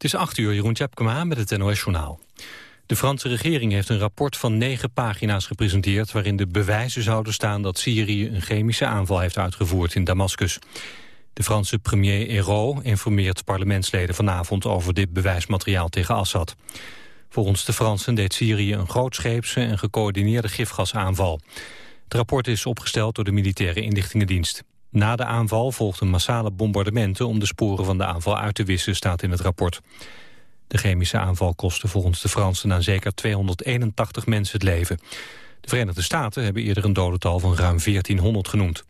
Het is 8 uur, Jeroen Tjepkema met het NOS-journaal. De Franse regering heeft een rapport van negen pagina's gepresenteerd... waarin de bewijzen zouden staan dat Syrië een chemische aanval heeft uitgevoerd in Damascus. De Franse premier Hérault informeert parlementsleden vanavond... over dit bewijsmateriaal tegen Assad. Volgens de Fransen deed Syrië een grootscheepse en gecoördineerde gifgasaanval. Het rapport is opgesteld door de militaire inlichtingendienst. Na de aanval volgden massale bombardementen om de sporen van de aanval uit te wissen, staat in het rapport. De chemische aanval kostte volgens de Fransen aan zeker 281 mensen het leven. De Verenigde Staten hebben eerder een dodental van ruim 1400 genoemd.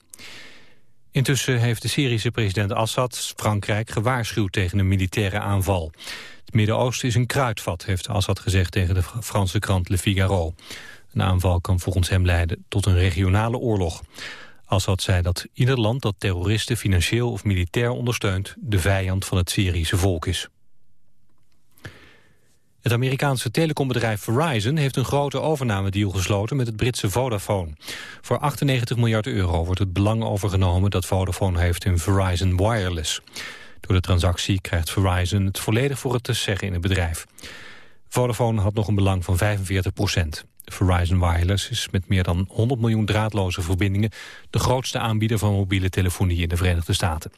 Intussen heeft de Syrische president Assad Frankrijk gewaarschuwd tegen een militaire aanval. Het Midden-Oosten is een kruidvat, heeft Assad gezegd tegen de Franse krant Le Figaro. Een aanval kan volgens hem leiden tot een regionale oorlog. Assad zei dat ieder land dat terroristen financieel of militair ondersteunt... de vijand van het Syrische volk is. Het Amerikaanse telecombedrijf Verizon heeft een grote overnamedeal gesloten met het Britse Vodafone. Voor 98 miljard euro wordt het belang overgenomen dat Vodafone heeft in Verizon Wireless. Door de transactie krijgt Verizon het volledig voor het te zeggen in het bedrijf. Vodafone had nog een belang van 45 procent. Verizon Wireless is met meer dan 100 miljoen draadloze verbindingen... de grootste aanbieder van mobiele telefonie in de Verenigde Staten.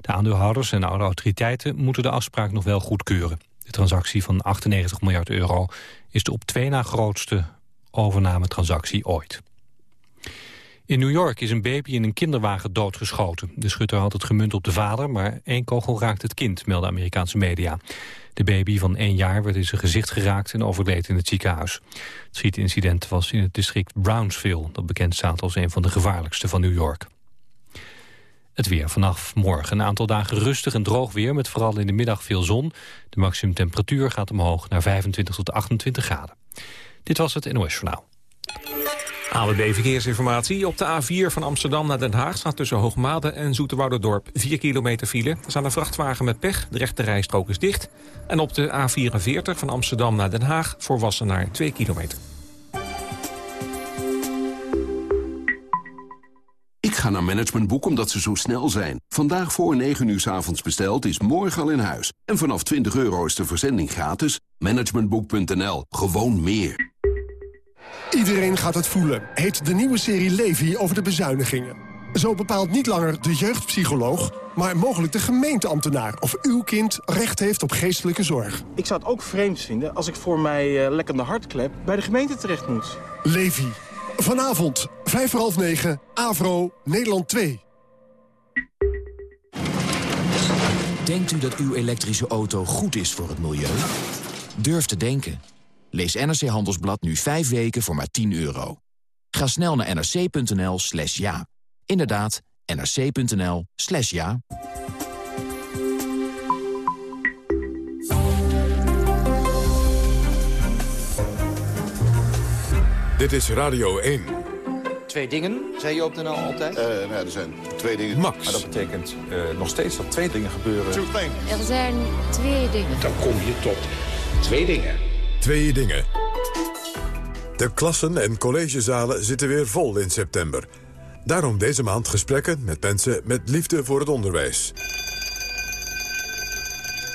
De aandeelhouders en de autoriteiten moeten de afspraak nog wel goedkeuren. De transactie van 98 miljard euro is de op twee na grootste overnametransactie ooit. In New York is een baby in een kinderwagen doodgeschoten. De schutter had het gemunt op de vader, maar één kogel raakt het kind, melden Amerikaanse media. De baby van één jaar werd in zijn gezicht geraakt en overleed in het ziekenhuis. Het schietincident was in het district Brownsville... dat bekend staat als een van de gevaarlijkste van New York. Het weer vanaf morgen. Een aantal dagen rustig en droog weer... met vooral in de middag veel zon. De maximumtemperatuur gaat omhoog naar 25 tot 28 graden. Dit was het NOS Journaal. AWB Verkeersinformatie. Op de A4 van Amsterdam naar Den Haag staat tussen Hoogmade en Zoeterwouderdorp 4 kilometer file. Er staat een vrachtwagen met pech, de rechte rijstrook is dicht. En op de A44 van Amsterdam naar Den Haag voor Wassenaar 2 kilometer. Ik ga naar Managementboek omdat ze zo snel zijn. Vandaag voor 9 uur s avonds besteld is morgen al in huis. En vanaf 20 euro is de verzending gratis. Managementboek.nl. Gewoon meer. Iedereen gaat het voelen, heet de nieuwe serie Levi over de bezuinigingen. Zo bepaalt niet langer de jeugdpsycholoog, maar mogelijk de gemeenteambtenaar... of uw kind recht heeft op geestelijke zorg. Ik zou het ook vreemd vinden als ik voor mij uh, lekkende hartklep... bij de gemeente terecht moet. Levi. Vanavond, vijf voor half negen, Avro, Nederland 2. Denkt u dat uw elektrische auto goed is voor het milieu? Durf te denken. Lees NRC Handelsblad nu 5 weken voor maar 10 euro. Ga snel naar nrc.nl slash ja. Inderdaad, nrc.nl slash ja. Dit is Radio 1. Twee dingen, zei je op de NL altijd? Uh, nou, er zijn twee dingen. Max. Maar dat betekent uh, nog steeds dat twee dingen gebeuren. Er zijn twee dingen. Dan kom je tot twee dingen. Twee dingen. De klassen en collegezalen zitten weer vol in september. Daarom deze maand gesprekken met mensen met liefde voor het onderwijs.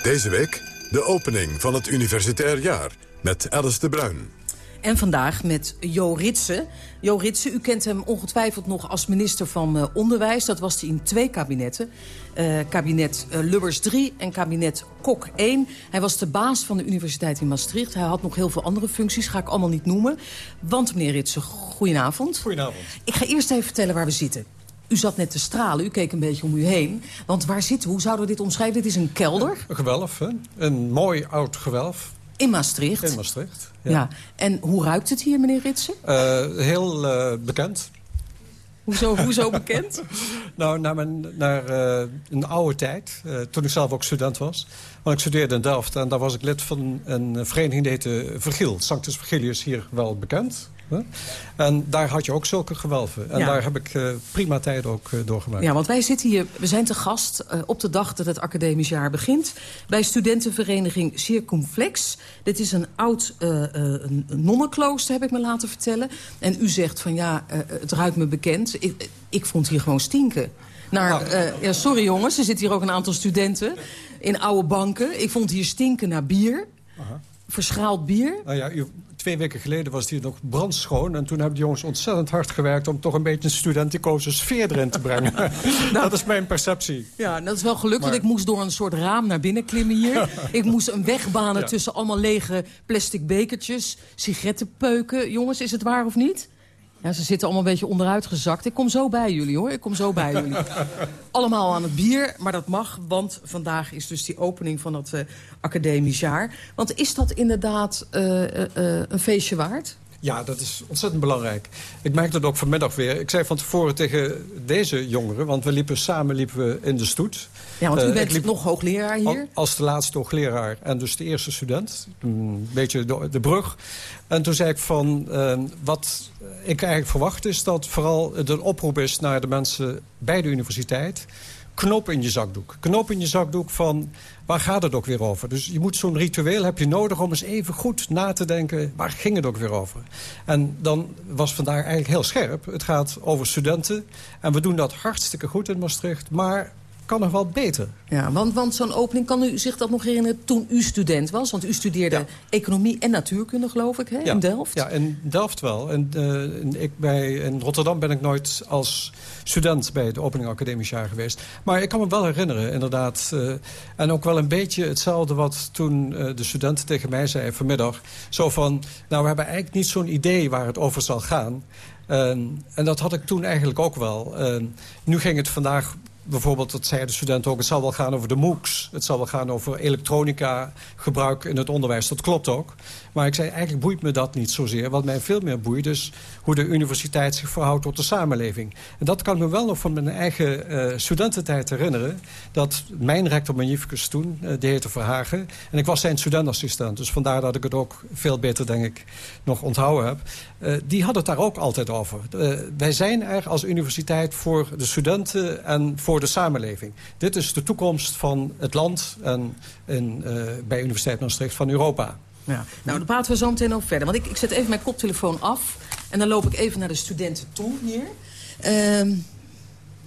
Deze week de opening van het universitair jaar met Alice de Bruin. En vandaag met Jo Ritsen. Jo Ritsen, u kent hem ongetwijfeld nog als minister van uh, Onderwijs. Dat was hij in twee kabinetten. Uh, kabinet uh, Lubbers 3 en kabinet Kok 1. Hij was de baas van de Universiteit in Maastricht. Hij had nog heel veel andere functies, ga ik allemaal niet noemen. Want meneer Ritsen, goedenavond. Goedenavond. Ik ga eerst even vertellen waar we zitten. U zat net te stralen, u keek een beetje om u heen. Want waar zitten we? Hoe zouden we dit omschrijven? Dit is een kelder. Een gewelf, hè? Een mooi oud gewelf. In Maastricht? In Maastricht, ja. ja. En hoe ruikt het hier, meneer Ritsen? Uh, heel uh, bekend. Hoezo, hoezo bekend? nou, naar, mijn, naar uh, een oude tijd, toen ik zelf ook student was. Want ik studeerde in Delft en daar was ik lid van een vereniging die heette Vergil. Sanctus Vergilius hier wel bekend. En daar had je ook zulke gewelven. En ja. daar heb ik uh, prima tijd ook uh, doorgemaakt. Ja, want wij zitten hier, we zijn te gast uh, op de dag dat het academisch jaar begint... bij studentenvereniging Circumflex. Dit is een oud nonnenklooster, heb ik me laten vertellen. En u zegt van ja, het ruikt me bekend. Ik, ik vond hier gewoon stinken. Naar, nou. ja, sorry jongens, er zitten hier ook een aantal studenten. in oude banken. Ik vond hier stinken naar bier. Verschaald bier. Nou ja, u, twee weken geleden was het hier nog brandschoon. En toen hebben de jongens ontzettend hard gewerkt... om toch een beetje een studenticoze sfeer erin te brengen. dat is mijn perceptie. Ja, dat is wel gelukt, want ik moest door een soort raam naar binnen klimmen hier. ik moest een weg banen Ja. tussen allemaal lege plastic bekertjes. Sigarettenpeuken. Jongens, is het waar of niet? Ja, ze zitten allemaal een beetje onderuit gezakt. Ik kom zo bij jullie, hoor. Ik kom zo bij jullie. Allemaal aan het bier, maar dat mag, want vandaag is dus die opening van het eh, academisch jaar. Want is dat inderdaad eh, eh, een feestje waard? Ja, dat is ontzettend belangrijk. Ik merkte het ook vanmiddag weer. Ik zei van tevoren tegen deze jongeren... want we liepen samen liepen we in de stoet. Ja, want u ik bent liep nog hoogleraar hier. al- Als de laatste hoogleraar en dus de eerste student. Een beetje de, de brug. En toen zei ik van... eh, wat ik eigenlijk verwacht is dat vooral het een oproep is... naar de mensen bij de universiteit... Knoop in je zakdoek. Knoop in je zakdoek van waar gaat het ook weer over? Dus je moet zo'n ritueel heb je nodig om eens even goed na te denken... waar ging het ook weer over? En dan was vandaag eigenlijk heel scherp. Het gaat over studenten. En we doen dat hartstikke goed in Maastricht. Maar kan nog wel beter. Ja, want, want zo'n opening, kan u zich dat nog herinneren toen u student was? Want u studeerde economie en natuurkunde, geloof ik, hè, in Delft? Ja, in Delft wel. En, eh, en ik bij, in Rotterdam ben ik nooit als student bij het opening academisch jaar geweest. Maar ik kan me wel herinneren, inderdaad. eh, en ook wel een beetje hetzelfde wat toen eh, de studenten tegen mij zeiden vanmiddag. Zo van, nou we hebben eigenlijk niet zo'n idee waar het over zal gaan. Ehm, en dat had ik toen eigenlijk ook wel. Ehm, nu ging het vandaag bijvoorbeeld, dat zeiden de studenten ook... het zal wel gaan over de MOOCs. Het zal wel gaan over elektronica gebruik in het onderwijs. Dat klopt ook. Maar ik zei, eigenlijk boeit me dat niet zozeer. Wat mij veel meer boeit is hoe de universiteit zich verhoudt tot de samenleving. En dat kan ik me wel nog van mijn eigen eh, studententijd herinneren. Dat mijn rector magnificus toen, eh, die heette Verhagen... en ik was zijn studentassistent. Dus vandaar dat ik het ook veel beter, denk ik, nog onthouden heb. Eh, die had het daar ook altijd over. Wij zijn er als universiteit voor de studenten en voor de samenleving. Dit is de toekomst van het land en in, bij Universiteit Maastricht van Europa. Ja. Nou, dan praten we zo meteen over verder. Want ik, ik zet even mijn koptelefoon af. En dan loop ik even naar de studenten toe hier. Ehm,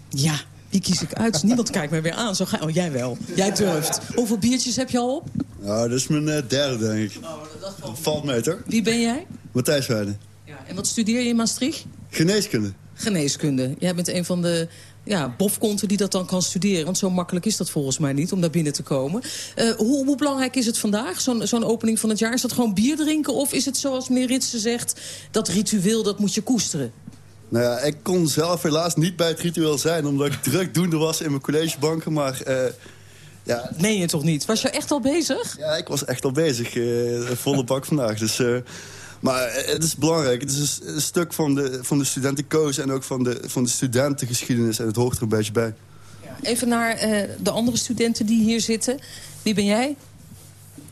ja, wie kies ik uit? Niemand kijkt mij weer aan. Zo ga... Oh, jij wel. Jij durft. Hoeveel biertjes heb je al op? Nou, dat is mijn eh, derde, denk ik. Valt mee, toch? Wie ben jij? Matthijs Weijden. Ja. En wat studeer je in Maastricht? Geneeskunde. Geneeskunde. Jij bent een van de ja, bofkonten die dat dan kan studeren. Want zo makkelijk is dat volgens mij niet om daar binnen te komen. Eh, hoe, hoe belangrijk is het vandaag, zo'n opening van het jaar? Is dat gewoon bier drinken? Of is het zoals meneer Ritsen zegt, dat ritueel dat moet je koesteren? Nou ja, ik kon zelf helaas niet bij het ritueel zijn... omdat ik drukdoende was in mijn collegebanken, maar... eh, ja, Meen je toch niet? Was je echt al bezig? Ja, ik was echt al bezig. eh, volle bak vandaag. Dus, maar het is belangrijk. Het is een, een stuk van de, van de studentenkoos... en ook van de, van de studentengeschiedenis. En het hoort er een beetje bij. Even naar eh, de andere studenten die hier zitten. Wie ben jij?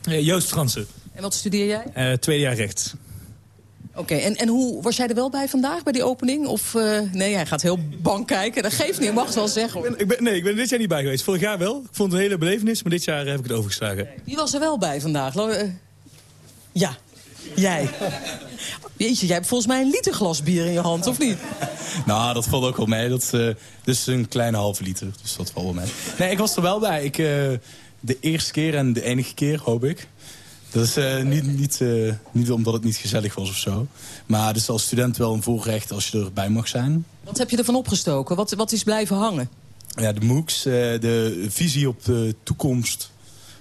Eh, Joost Fransen, En wat studeer jij? eh, tweede jaar rechts. Oké, en, en hoe was jij er wel bij vandaag, bij die opening? Of, eh, nee, jij gaat heel bang kijken. Dat geeft niet, je mag het wel zeggen. Hoor. Ik ben, nee, ik ben er dit jaar niet bij geweest. Vorig jaar wel. Ik vond het een hele belevenis, maar dit jaar heb ik het overgeslagen. Wie was er wel bij vandaag? Ja, jij. Jeetje, jij hebt volgens mij een liter glas bier in je hand, of niet? Nou, dat valt ook wel mee. Dat, eh is een kleine halve liter, dus dat valt wel mee. Nee, ik was er wel bij. Ik, eh, de eerste keer en de enige keer, hoop ik. Dat is eh, niet, niet, niet omdat het niet gezellig was of zo. Maar het is als student wel een voorrecht als je erbij mag zijn. Wat heb je ervan opgestoken? Wat, wat is blijven hangen? Ja, de MOOCs, de visie op de toekomst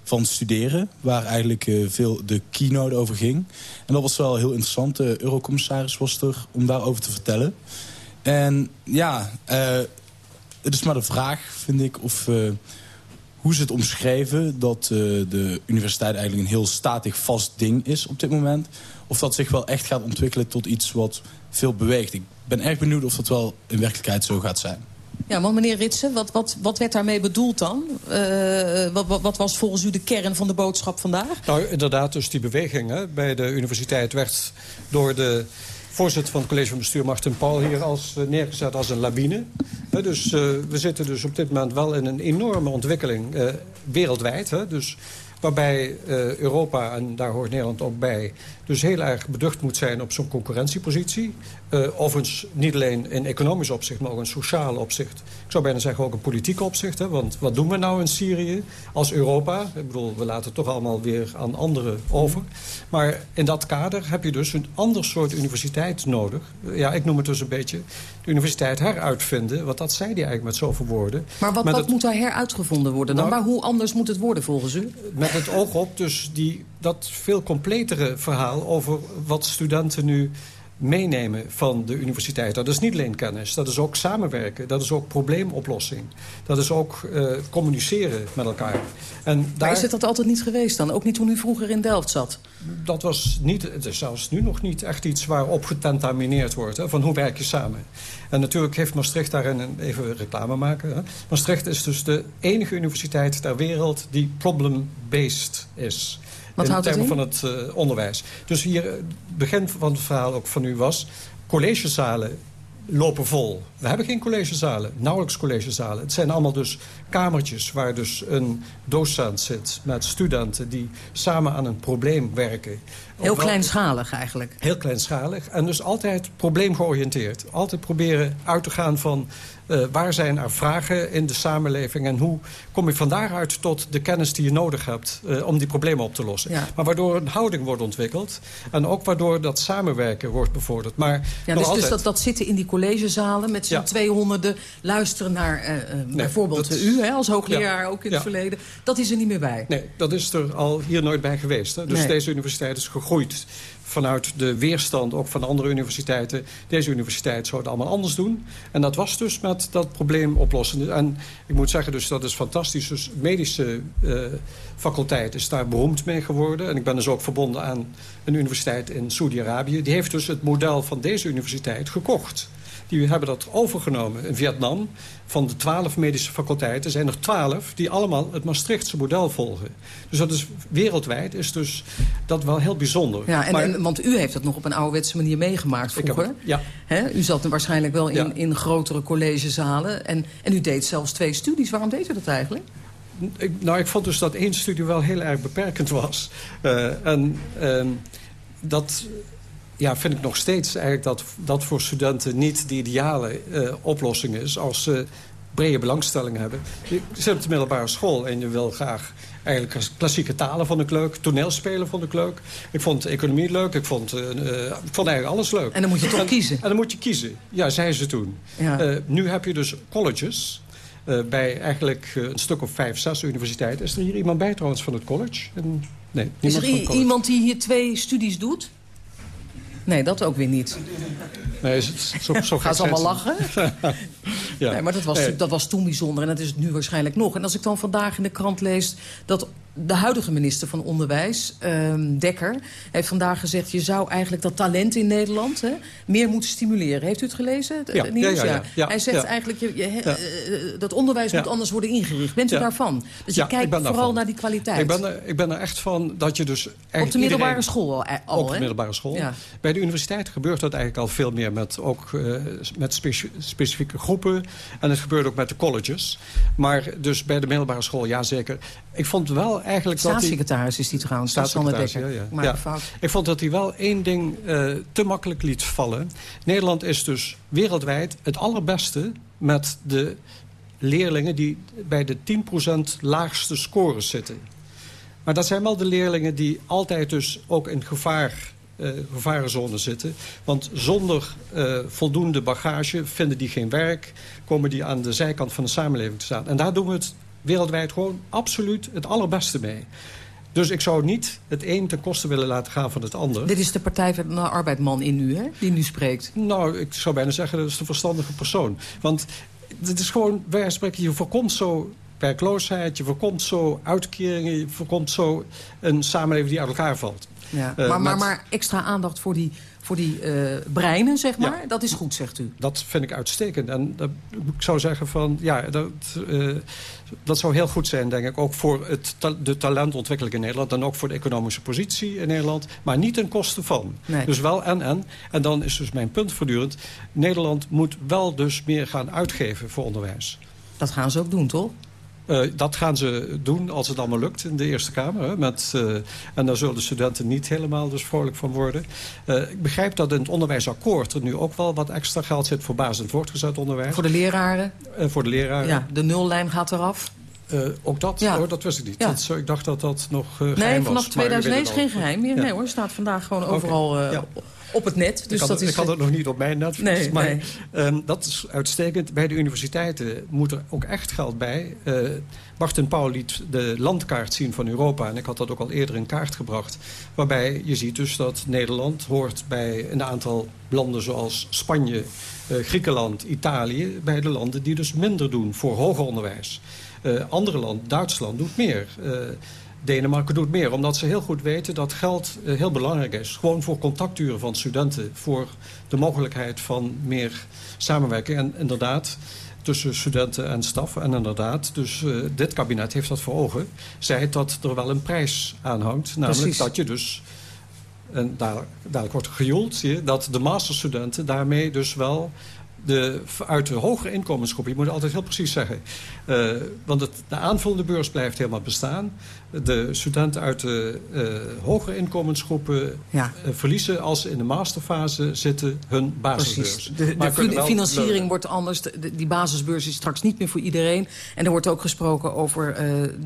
van studeren... waar eigenlijk eh, veel de keynote over ging. En dat was wel heel interessant. De eurocommissaris was er om daarover te vertellen. En ja, eh, het is maar de vraag, vind ik, of... eh, hoe ze het omschrijven dat de universiteit eigenlijk een heel statig vast ding is op dit moment. Of dat zich wel echt gaat ontwikkelen tot iets wat veel beweegt. Ik ben erg benieuwd of dat wel in werkelijkheid zo gaat zijn. Ja, meneer Ritsen, wat, wat, wat werd daarmee bedoeld dan? Eh, wat, wat, wat was volgens u de kern van de boodschap vandaag? Nou, inderdaad, dus die beweging bij de universiteit werd door de voorzitter van het college van bestuur, Martin Paul, hier als, eh, neergezet als een lawine. Hè, dus eh, we zitten dus op dit moment wel in een enorme ontwikkeling wereldwijd. Hè, dus Waarbij Europa, en daar hoort Nederland ook bij... dus heel erg beducht moet zijn op zo'n concurrentiepositie. Uh, overigens niet alleen in economisch opzicht, maar ook in sociaal opzicht. Ik zou bijna zeggen ook in politiek opzicht. Hè? Want wat doen we nou in Syrië als Europa? Ik bedoel, we laten het toch allemaal weer aan anderen over. Maar in dat kader heb je dus een ander soort universiteit nodig. Ja, ik noem het dus een beetje de universiteit heruitvinden. Want dat zei hij eigenlijk met zoveel woorden. Maar wat, wat moet daar heruitgevonden worden dan? Nou, maar hoe anders moet het worden volgens u? Met het oog op dus die, dat veel completere verhaal over wat studenten nu meenemen van de universiteit. Dat is niet alleen kennis, dat is ook samenwerken. Dat is ook probleemoplossing. Dat is ook uh, communiceren met elkaar. En maar daar... is het dat altijd niet geweest dan? Ook niet toen u vroeger in Delft zat? Dat was niet, het is zelfs nu nog niet echt iets waarop getentamineerd wordt. Hè, van hoe werk je samen? En natuurlijk heeft Maastricht daarin, even reclame maken... Hè. Maastricht is dus de enige universiteit ter wereld die problem-based is. Wat in termen van het uh, onderwijs. Dus hier, het begin van het verhaal ook van u was... collegezalen lopen vol. We hebben geen collegezalen, nauwelijks collegezalen. Het zijn allemaal dus kamertjes waar dus een docent zit... met studenten die samen aan een probleem werken. Heel kleinschalig eigenlijk. Heel kleinschalig. En dus altijd probleemgeoriënteerd. Altijd proberen uit te gaan van... Uh, waar zijn er vragen in de samenleving... en hoe kom je van daaruit tot de kennis die je nodig hebt... Uh, om die problemen op te lossen. Ja. Maar waardoor een houding wordt ontwikkeld... en ook waardoor dat samenwerken wordt bevorderd. Maar ja, dus, dus dat, dat zitten in die collegezalen met z'n ja. tweehonderden... luisteren naar uh, nee, bijvoorbeeld u hè, als hoogleraar ook in het verleden. Dat is er niet meer bij. Nee, dat is er al hier nooit bij geweest. Hè. Dus nee. deze universiteit is gegroeid vanuit de weerstand ook van andere universiteiten. Deze universiteit zou het allemaal anders doen. En dat was dus met dat probleem oplossen. En ik moet zeggen, dus dat is fantastisch. Dus medische uh, faculteit is daar beroemd mee geworden. En ik ben dus ook verbonden aan een universiteit in Saudi-Arabië. Die heeft dus het model van deze universiteit gekocht. Die hebben dat overgenomen in Vietnam. Van de twaalf medische faculteiten zijn er twaalf die allemaal het Maastrichtse model volgen. Dus dat is wereldwijd is dus dat wel heel bijzonder. Ja, en, maar, en, want u heeft dat nog op een ouderwetse manier meegemaakt vroeger. Heb, ja. He, u zat waarschijnlijk wel in, ja. in grotere collegezalen. En, en u deed zelfs twee studies. Waarom deed u dat eigenlijk? Ik, nou, ik vond dus dat één studie wel heel erg beperkend was. Uh, en uh, dat ja, vind ik nog steeds eigenlijk dat dat voor studenten niet de ideale uh, oplossing is... als ze brede belangstelling hebben. Je zit op de middelbare school en je wil graag eigenlijk klassieke talen vond ik leuk. Toneelspelen vond ik leuk. Ik vond economie leuk. Ik vond, uh, ik vond eigenlijk alles leuk. En dan moet je toch en, kiezen? En dan moet je kiezen. Ja, zei ze toen. Ja. Uh, nu heb je dus colleges. Uh, bij eigenlijk een stuk of vijf, zes universiteiten. Is er hier iemand bij trouwens van het college? En, nee, is er iemand die hier twee studies doet? Nee, dat ook weer niet. Nee, is het zo, zo Gaan ze allemaal lachen? ja. Nee, maar dat was, dat was toen bijzonder en dat is het nu waarschijnlijk nog. En als ik dan vandaag in de krant lees dat de huidige minister van Onderwijs, um, Dekker... heeft vandaag gezegd... je zou eigenlijk dat talent in Nederland hè, meer moeten stimuleren. Heeft u het gelezen? Ja. nieuws? Ja, ja, ja, Hij zegt eigenlijk... Je, je, uh, dat onderwijs moet anders worden ingericht. Bent u daarvan? Dus je kijkt vooral daarvan. naar die kwaliteit. Ik ben, er, ik ben er echt van dat je dus... Op de middelbare school al, al Op de middelbare school. Bij de universiteit gebeurt dat eigenlijk al veel meer... met, ook, uh, met speci specifieke groepen. En het gebeurt ook met de colleges. Maar dus bij de middelbare school, ja zeker. Ik vond wel eigenlijk dat... Staatssecretaris is die trouwens, Staatssecretaris, ja, ja. Maar ja. fout. Ik vond dat hij wel één ding uh, te makkelijk liet vallen. Nederland is dus wereldwijd het allerbeste met de leerlingen... die bij de 10% laagste scores zitten. Maar dat zijn wel de leerlingen die altijd dus ook in gevaar uh, gevarenzone zitten. Want zonder uh, voldoende bagage vinden die geen werk... komen die aan de zijkant van de samenleving te staan. En daar doen we het wereldwijd gewoon absoluut het allerbeste mee. Dus ik zou niet het een ten koste willen laten gaan van het ander. Dit is de Partij van de Arbeidman in u, hè? Die nu spreekt. Nou, ik zou bijna zeggen dat is de verstandige persoon. Want het is gewoon, wij spreken, je voorkomt zo werkloosheid... je voorkomt zo uitkeringen, je voorkomt zo een samenleving die uit elkaar valt. Ja. Uh, maar, maar, maar extra aandacht voor die voor die uh, breinen, zeg maar. Ja. Dat is goed, zegt u. Dat vind ik uitstekend. En ik zou zeggen van, ja, dat, uh, dat zou heel goed zijn, denk ik. Ook voor het ta de talentontwikkeling in Nederland. En ook voor de economische positie in Nederland. Maar niet ten koste van. Nee. Dus wel en en. En dan is dus mijn punt voortdurend. Nederland moet wel dus meer gaan uitgeven voor onderwijs. Dat gaan ze ook doen, toch? Uh, dat gaan ze doen als het allemaal lukt in de Eerste Kamer. Hè, met, uh, en daar zullen de studenten niet helemaal dus vrolijk van worden. Uh, ik begrijp dat in het onderwijsakkoord er nu ook wel wat extra geld zit... voor basis- en voortgezet onderwijs. Voor de leraren? voor de leraren. Ja, de nullijn gaat eraf. Uh, ook dat, ja. dat wist ik niet. Ja. Dat, ik dacht dat dat nog uh, nee, geheim vanaf 2009 is geen geheim meer. Nee hoor, staat vandaag gewoon overal ja. op het net. Dus ik, had, dat ik is, had het nog niet op mijn net. Nee, maar nee. um, dat is uitstekend. Bij de universiteiten moet er ook echt geld bij. Uh, Martin Pauw liet de landkaart zien van Europa. En ik had dat ook al eerder in kaart gebracht. Waarbij je ziet dus dat Nederland hoort bij een aantal landen zoals Spanje, Griekenland, Italië... bij de landen die dus minder doen voor hoger onderwijs. Uh, andere landen, Duitsland, doet meer. Uh, Denemarken doet meer, omdat ze heel goed weten dat geld uh, heel belangrijk is. Gewoon voor contacturen van studenten, voor de mogelijkheid van meer samenwerking. En inderdaad, tussen studenten en staf. En inderdaad, dus uh, dit kabinet heeft dat voor ogen. Zei dat er wel een prijs aan hangt. Namelijk Precies. dat je dus, en daar, dadelijk wordt gejoeld, zie je, dat de masterstudenten daarmee dus wel de, uit de hogere inkomensgroep, je moet altijd heel precies zeggen. Uh, want het, de aanvullende beurs blijft helemaal bestaan. De studenten uit de uh, hogere inkomensgroepen ja. uh, verliezen als ze in de masterfase zitten hun basisbeurs. Precies. De, de, de financiering wordt anders. De, die basisbeurs is straks niet meer voor iedereen. En er wordt ook gesproken over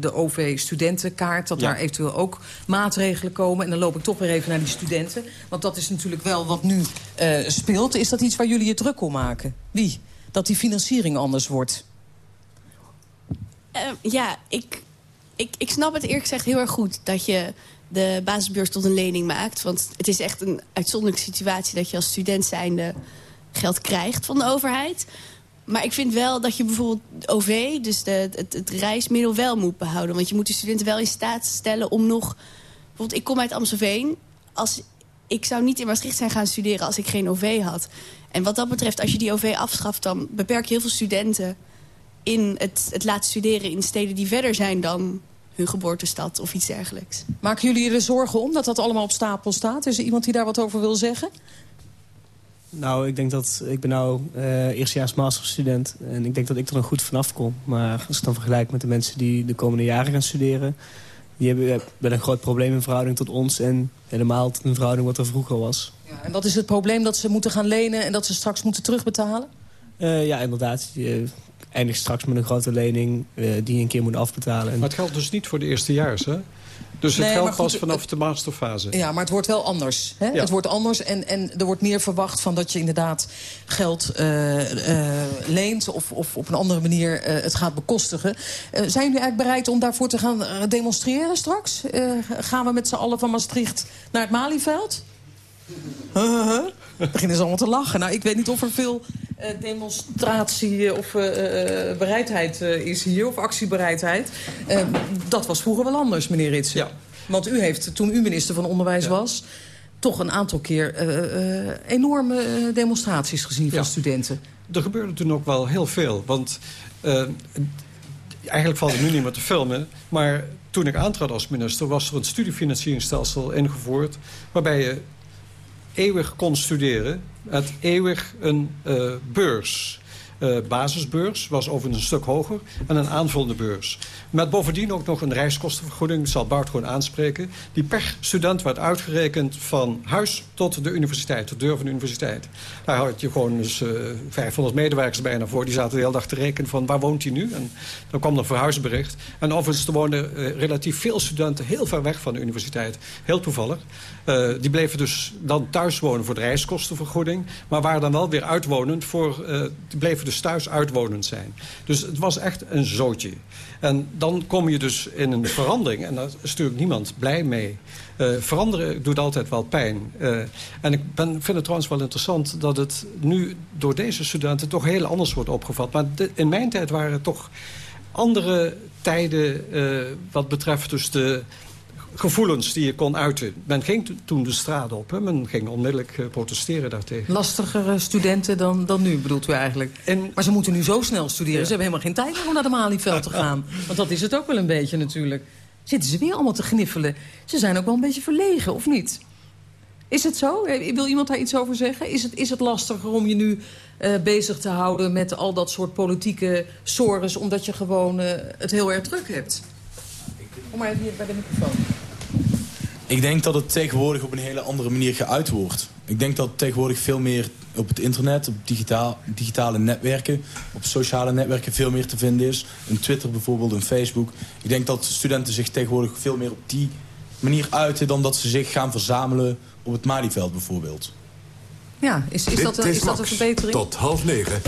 de OV-studentenkaart. Dat ja. daar eventueel ook maatregelen komen. En dan loop ik toch weer even naar die studenten. Want dat is natuurlijk wel wat nu speelt. Is dat iets waar jullie je druk om maken? Wie? Dat die financiering anders wordt? Uh, ja, ik, ik, ik snap het eerlijk gezegd heel erg goed... dat je de basisbeurs tot een lening maakt. Want het is echt een uitzonderlijke situatie... dat je als student zijnde geld krijgt van de overheid. Maar ik vind wel dat je bijvoorbeeld OV, dus de, het, reismiddel, wel moet behouden. Want je moet de studenten wel in staat stellen om nog... Bijvoorbeeld, ik kom uit Amstelveen. Als, ik zou niet in Maastricht zijn gaan studeren als ik geen OV had. En wat dat betreft, als je die OV afschaft... dan beperk je heel veel studenten in het, het laten studeren in steden die verder zijn dan hun geboortestad of iets dergelijks. Maken jullie er zorgen om dat dat allemaal op stapel staat? Is er iemand die daar wat over wil zeggen? Nou, ik denk dat ik ben nou uh, eerstejaars masterstudent en ik denk dat ik er nog goed vanaf kom. Maar als ik dan vergelijk met de mensen die de komende jaren gaan studeren, die hebben wel een groot probleem in verhouding tot ons en helemaal tot een verhouding wat er vroeger was. Ja, en wat is het probleem dat ze moeten gaan lenen en dat ze straks moeten terugbetalen? Uh, ja, inderdaad. Je eindigt straks met een grote lening uh, die je een keer moet afbetalen. Maar het geldt dus niet voor de eerstejaars, hè? Dus het nee, geldt goed, pas vanaf het, de masterfase. Ja, maar het wordt wel anders. Hè? Ja. Het wordt anders en, en er wordt meer verwacht van dat je inderdaad geld uh, uh, leent... Of, of op een andere manier uh, het gaat bekostigen. zijn jullie eigenlijk bereid om daarvoor te gaan demonstreren straks? gaan we met z'n allen van Maastricht naar het Malieveld? Beginnen ze allemaal te lachen. Nou, ik weet niet of er veel uh, demonstratie of uh, uh, bereidheid is hier, of actiebereidheid. dat was vroeger wel anders, meneer Ritsen. Ja. Want u heeft, toen u minister van Onderwijs ja. was... toch een aantal keer enorme demonstraties gezien van ja. studenten. Er gebeurde toen ook wel heel veel. Want eigenlijk valt het nu niet meer te filmen... maar toen ik aantrad als minister was er een studiefinancieringsstelsel ingevoerd... waarbij je eeuwig kon studeren. Het eeuwig een uh, beurs. Uh, basisbeurs was overigens een stuk hoger. En een aanvullende beurs. Met bovendien ook nog een reiskostenvergoeding. Dat zal Bart gewoon aanspreken. Die per student werd uitgerekend van huis tot de universiteit. De deur van de universiteit. Daar had je gewoon dus, uh, 500 medewerkers bijna voor. Die zaten de hele dag te rekenen van waar woont hij nu. En dan kwam er verhuisbericht. En overigens er woonden uh, relatief veel studenten heel ver weg van de universiteit. Heel toevallig. Uh, die bleven dus dan thuis wonen voor de reiskostenvergoeding. Maar waren dan wel weer uitwonend voor... die bleven dus thuis uitwonend zijn. Dus het was echt een zootje. En dan kom je dus in een verandering. En daar is natuurlijk niemand blij mee. Uh, veranderen doet altijd wel pijn. Uh, en ik ben, vind het trouwens wel interessant dat het nu door deze studenten toch heel anders wordt opgevat. Maar in mijn tijd waren het toch andere tijden uh, wat betreft dus de gevoelens die je kon uiten. Men ging toen de straat op. Hè? Men ging onmiddellijk uh, protesteren daartegen. Lastigere studenten dan, dan nu, bedoelt u eigenlijk? En, maar ze moeten nu zo snel studeren. Ja. Ze hebben helemaal geen tijd meer om naar de Malieveld te gaan. Want dat is het ook wel een beetje natuurlijk. Zitten ze weer allemaal te gniffelen. Ze zijn ook wel een beetje verlegen, of niet? Is het zo? Wil iemand daar iets over zeggen? Is het, is het lastiger om je nu uh, bezig te houden met al dat soort politieke sores... omdat je gewoon uh, het heel erg druk hebt? Kom maar even hier bij de microfoon. Ik denk dat het tegenwoordig op een hele andere manier geuit wordt. Ik denk dat het tegenwoordig veel meer op het internet, op digitaal, digitale netwerken... op sociale netwerken veel meer te vinden is. Een Twitter bijvoorbeeld, een Facebook. Ik denk dat studenten zich tegenwoordig veel meer op die manier uiten... dan dat ze zich gaan verzamelen op het Malieveld bijvoorbeeld. Ja, is, is, dat, een, is, dat een verbetering? Tot half negen.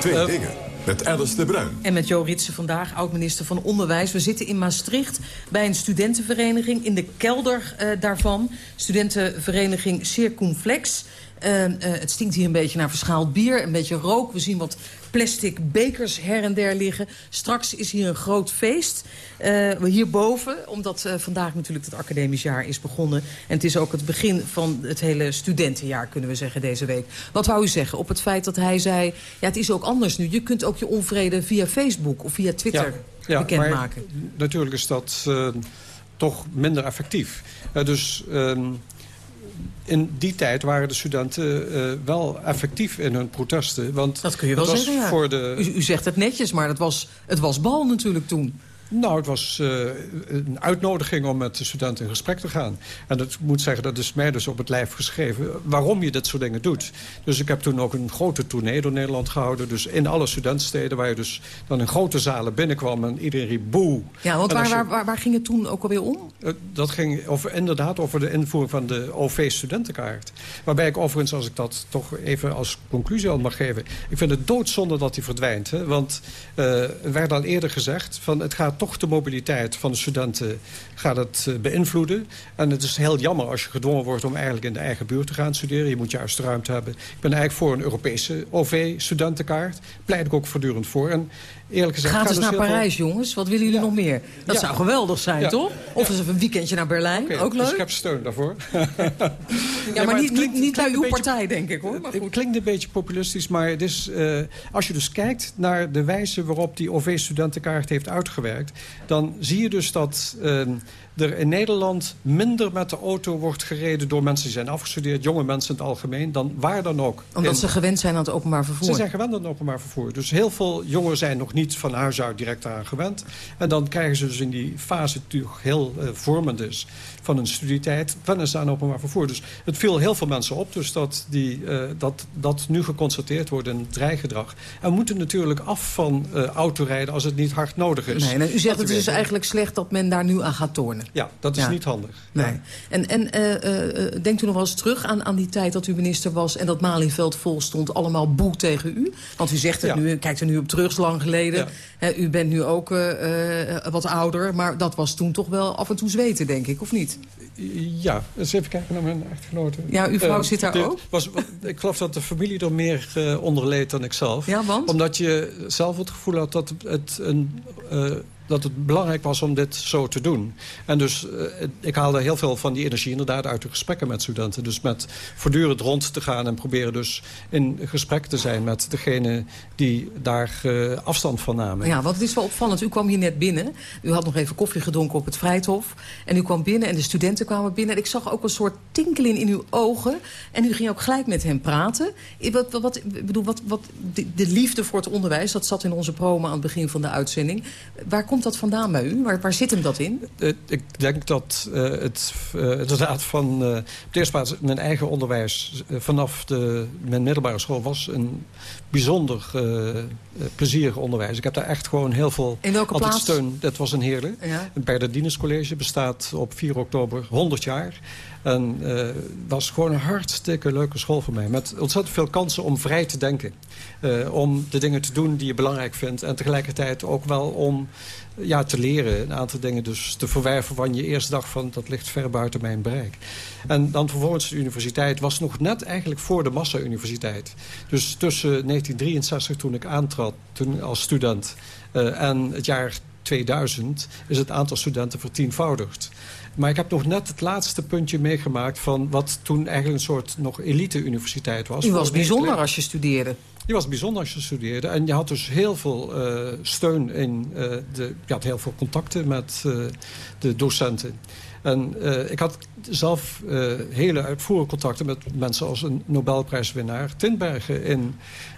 Twee uh, dingen. Met Alice de Bruin. En met Jo Ritsen vandaag, oud-minister van Onderwijs. We zitten in Maastricht bij een studentenvereniging. In de kelder uh, daarvan. Studentenvereniging Circumflex. Uh, uh, het stinkt hier een beetje naar verschaald bier. Een beetje rook. We zien wat plastic bekers her en der liggen. Straks is hier een groot feest. Uh, hierboven, omdat uh, vandaag natuurlijk het academisch jaar is begonnen. En het is ook het begin van het hele studentenjaar, kunnen we zeggen, deze week. Wat wou u zeggen op het feit dat hij zei... ja, het is ook anders nu. Je kunt ook je onvrede via Facebook of via Twitter ja, ja, bekendmaken. Natuurlijk is dat uh, toch minder effectief. dus in die tijd waren de studenten uh, wel effectief in hun protesten. Want dat kun je wel was zeggen, ja. voor de... u, u zegt het netjes, maar het was, het was bal natuurlijk toen. Nou, het was uh, een uitnodiging om met de studenten in gesprek te gaan. En dat moet zeggen, dat is mij dus op het lijf geschreven... waarom je dit soort dingen doet. Dus ik heb toen ook een grote tournee door Nederland gehouden. Dus in alle studentensteden, waar je dus dan in grote zalen binnenkwam... en iedereen riep boe. Ja, want waar, je... waar, waar, waar, ging het toen ook alweer om? Uh, dat ging over, inderdaad over de invoering van de OV-studentenkaart. Waarbij ik overigens, als ik dat toch even als conclusie al mag geven... ik vind het doodzonde dat die verdwijnt. Hè? Want uh, er werd al eerder gezegd... van het gaat toch de mobiliteit van de studenten gaat het uh, beïnvloeden. En het is heel jammer als je gedwongen wordt om eigenlijk in de eigen buurt te gaan studeren. Je moet juist ruimte hebben. Ik ben eigenlijk voor een Europese OV-studentenkaart. Pleit ik ook voortdurend voor. Eerlijk gezegd... Gaat eens dus naar Parijs, veel... jongens. Wat willen jullie ja. nog meer? Dat ja. zou geweldig zijn, ja. toch? Of eens een weekendje naar Berlijn. Okay, ook leuk. Dus ik heb steun daarvoor. ja, maar, niet, klinkt, niet bij uw beetje, partij, denk ik, hoor. Maar het klinkt een beetje populistisch, maar het is, uh, als je dus kijkt naar de wijze waarop die OV-studentenkaart heeft uitgewerkt... dan zie je dus dat... Uh, er in Nederland minder met de auto wordt gereden... door mensen die zijn afgestudeerd, jonge mensen in het algemeen... dan waar dan ook. Omdat in... ze gewend zijn aan het openbaar vervoer? Ze zijn gewend aan het openbaar vervoer. Dus heel veel jongeren zijn nog niet van huis uit direct aan gewend. En dan krijgen ze dus in die fase die heel uh, vormend is... van hun studietijd, wennen ze aan openbaar vervoer. Dus het viel heel veel mensen op. Dus dat, die, uh, dat, dat nu geconstateerd wordt in het rijgedrag. En we moeten natuurlijk af van uh, autorijden als het niet hard nodig is. Nee, nou, u zegt het is dus eigenlijk slecht dat men daar nu aan gaat tornen. Ja, dat is ja. niet handig. Nee. Ja. En, en uh, uh, denkt u nog wel eens terug aan, aan die tijd dat u minister was... en dat Malieveld vol stond, allemaal boe tegen u? Want u zegt het ja. nu, kijkt er nu op terug, lang geleden. He, u bent nu ook wat ouder, maar dat was toen toch wel af en toe zweten, denk ik, of niet? Ja, eens even kijken naar mijn echtgenoten. Ja, uw vrouw zit daar ook? Was, ik geloof dat de familie er meer onder leed dan ik zelf. Ja, want? Omdat je zelf het gevoel had dat het een dat het belangrijk was om dit zo te doen. En dus uh, ik haalde heel veel van die energie inderdaad uit de gesprekken met studenten. Dus met voortdurend rond te gaan en proberen dus in gesprek te zijn... met degene die daar uh, afstand van namen. Ja, want het is wel opvallend. U kwam hier net binnen. U had nog even koffie gedronken op het Vrijthof. En u kwam binnen en de studenten kwamen binnen. En ik zag ook een soort tinkeling in uw ogen. En u ging ook gelijk met hen praten. Wat, wat, bedoel, wat, wat, de, de liefde voor het onderwijs, dat zat in onze promo aan het begin van de uitzending. Waar komt dat vandaan bij u? Waar, waar zit hem dat in? Uh, ik denk dat uh, het uh, inderdaad van... op de eerste plaats mijn eigen onderwijs vanaf de, mijn middelbare school... was een bijzonder plezierig onderwijs. Ik heb daar echt gewoon heel veel in welke altijd plaats? steun. Dat was een heerlijk. Ja. De Dienenscollege bestaat op 4 oktober 100 jaar. En uh, was gewoon een hartstikke leuke school voor mij. Met ontzettend veel kansen om vrij te denken. Uh, om de dingen te doen die je belangrijk vindt. En tegelijkertijd ook wel om ja, te leren. Een aantal dingen dus te verwerven van je eerste dag van... dat ligt ver buiten mijn bereik. En dan vervolgens de universiteit was nog net eigenlijk voor de massa-universiteit. Dus tussen 1963 toen ik aantrad toen als student... Uh, en het jaar 2000 is het aantal studenten vertienvoudigd. Maar ik heb nog net het laatste puntje meegemaakt... van wat toen eigenlijk een soort nog elite-universiteit was. U was bijzonder als je studeerde. Je was bijzonder als je studeerde. En je had dus heel veel uh, steun in... Uh, de, je had heel veel contacten met uh, de docenten. En ik had zelf hele uitvoerige contacten met mensen als een Nobelprijswinnaar... Tinbergen in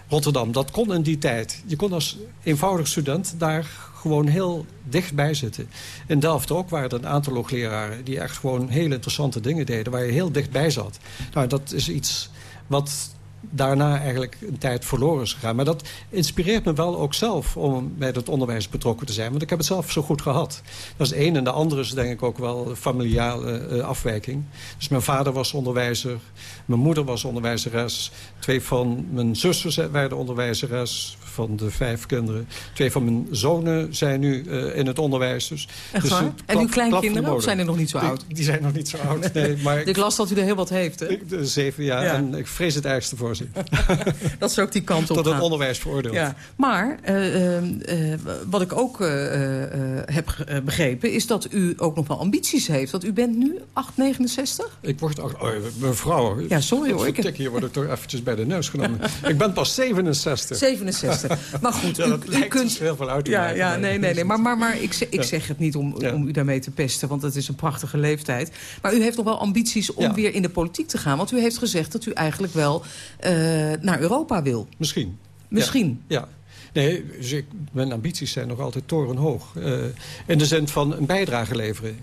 Rotterdam. Dat kon in die tijd. Je kon als eenvoudig student daar gewoon heel dichtbij zitten. In Delft ook waren er een aantal hoogleraren... die echt gewoon hele interessante dingen deden... waar je heel dichtbij zat. Nou, dat is iets wat daarna eigenlijk een tijd verloren is gegaan. Maar dat inspireert me wel ook zelf om bij het onderwijs betrokken te zijn. Want ik heb het zelf zo goed gehad. Dat is één. En de andere is denk ik ook wel familiale uh, afwijking. Dus mijn vader was onderwijzer. Mijn moeder was onderwijzeres. Twee van mijn zusters werden onderwijzeres van de vijf kinderen. Twee van mijn zonen zijn nu uh, in het onderwijs. Dus, dus klap, en uw kleinkinderen zijn er nog niet zo oud? Die, die zijn nog niet zo oud, nee. Maar ik las dat u er heel wat heeft, hè? Ik, de zeven jaar. Ja. En ik vrees het ergste voor dat ze ook die kant op Tot gaan. het onderwijs veroordeeld. Ja. Maar uh, uh, wat ik ook heb begrepen... is dat u ook nog wel ambities heeft. Want u bent nu 8,69? Ik word... Oh, mevrouw. Ja, sorry hoor. Ik... Hier word ik toch eventjes bij de neus genomen. ik ben pas 67. 67. Maar goed, ja, dat u, u kunt... dus heel veel uit Ja, ja nee, nee, nee. Maar, maar, maar ik, zeg, ik zeg het niet om, om u daarmee te pesten, want het is een prachtige leeftijd. Maar u heeft nog wel ambities om weer in de politiek te gaan. Want u heeft gezegd dat u eigenlijk wel naar Europa wil. Misschien. Misschien. ja. Nee, dus ik, mijn ambities zijn nog altijd torenhoog. Uh, in de zin van een bijdrage leveren.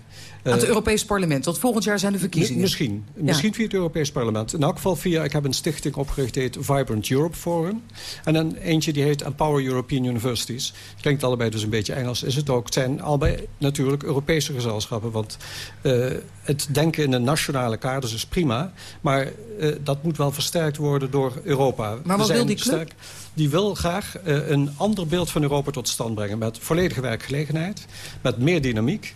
Aan het Europees Parlement, want volgend jaar zijn de verkiezingen. Misschien. Misschien ja. via het Europees Parlement. In elk geval via, ik heb een stichting opgericht, die heet Vibrant Europe Forum. En dan eentje die heet Empower European Universities. Klinkt allebei dus een beetje Engels, is het ook. Het zijn allebei natuurlijk Europese gezelschappen. Want uh, het denken in een nationale kaders is prima. Maar uh, dat moet wel versterkt worden door Europa. Maar wat wil die club? die wil graag uh, een ander beeld van Europa tot stand brengen. Met volledige werkgelegenheid, met meer dynamiek.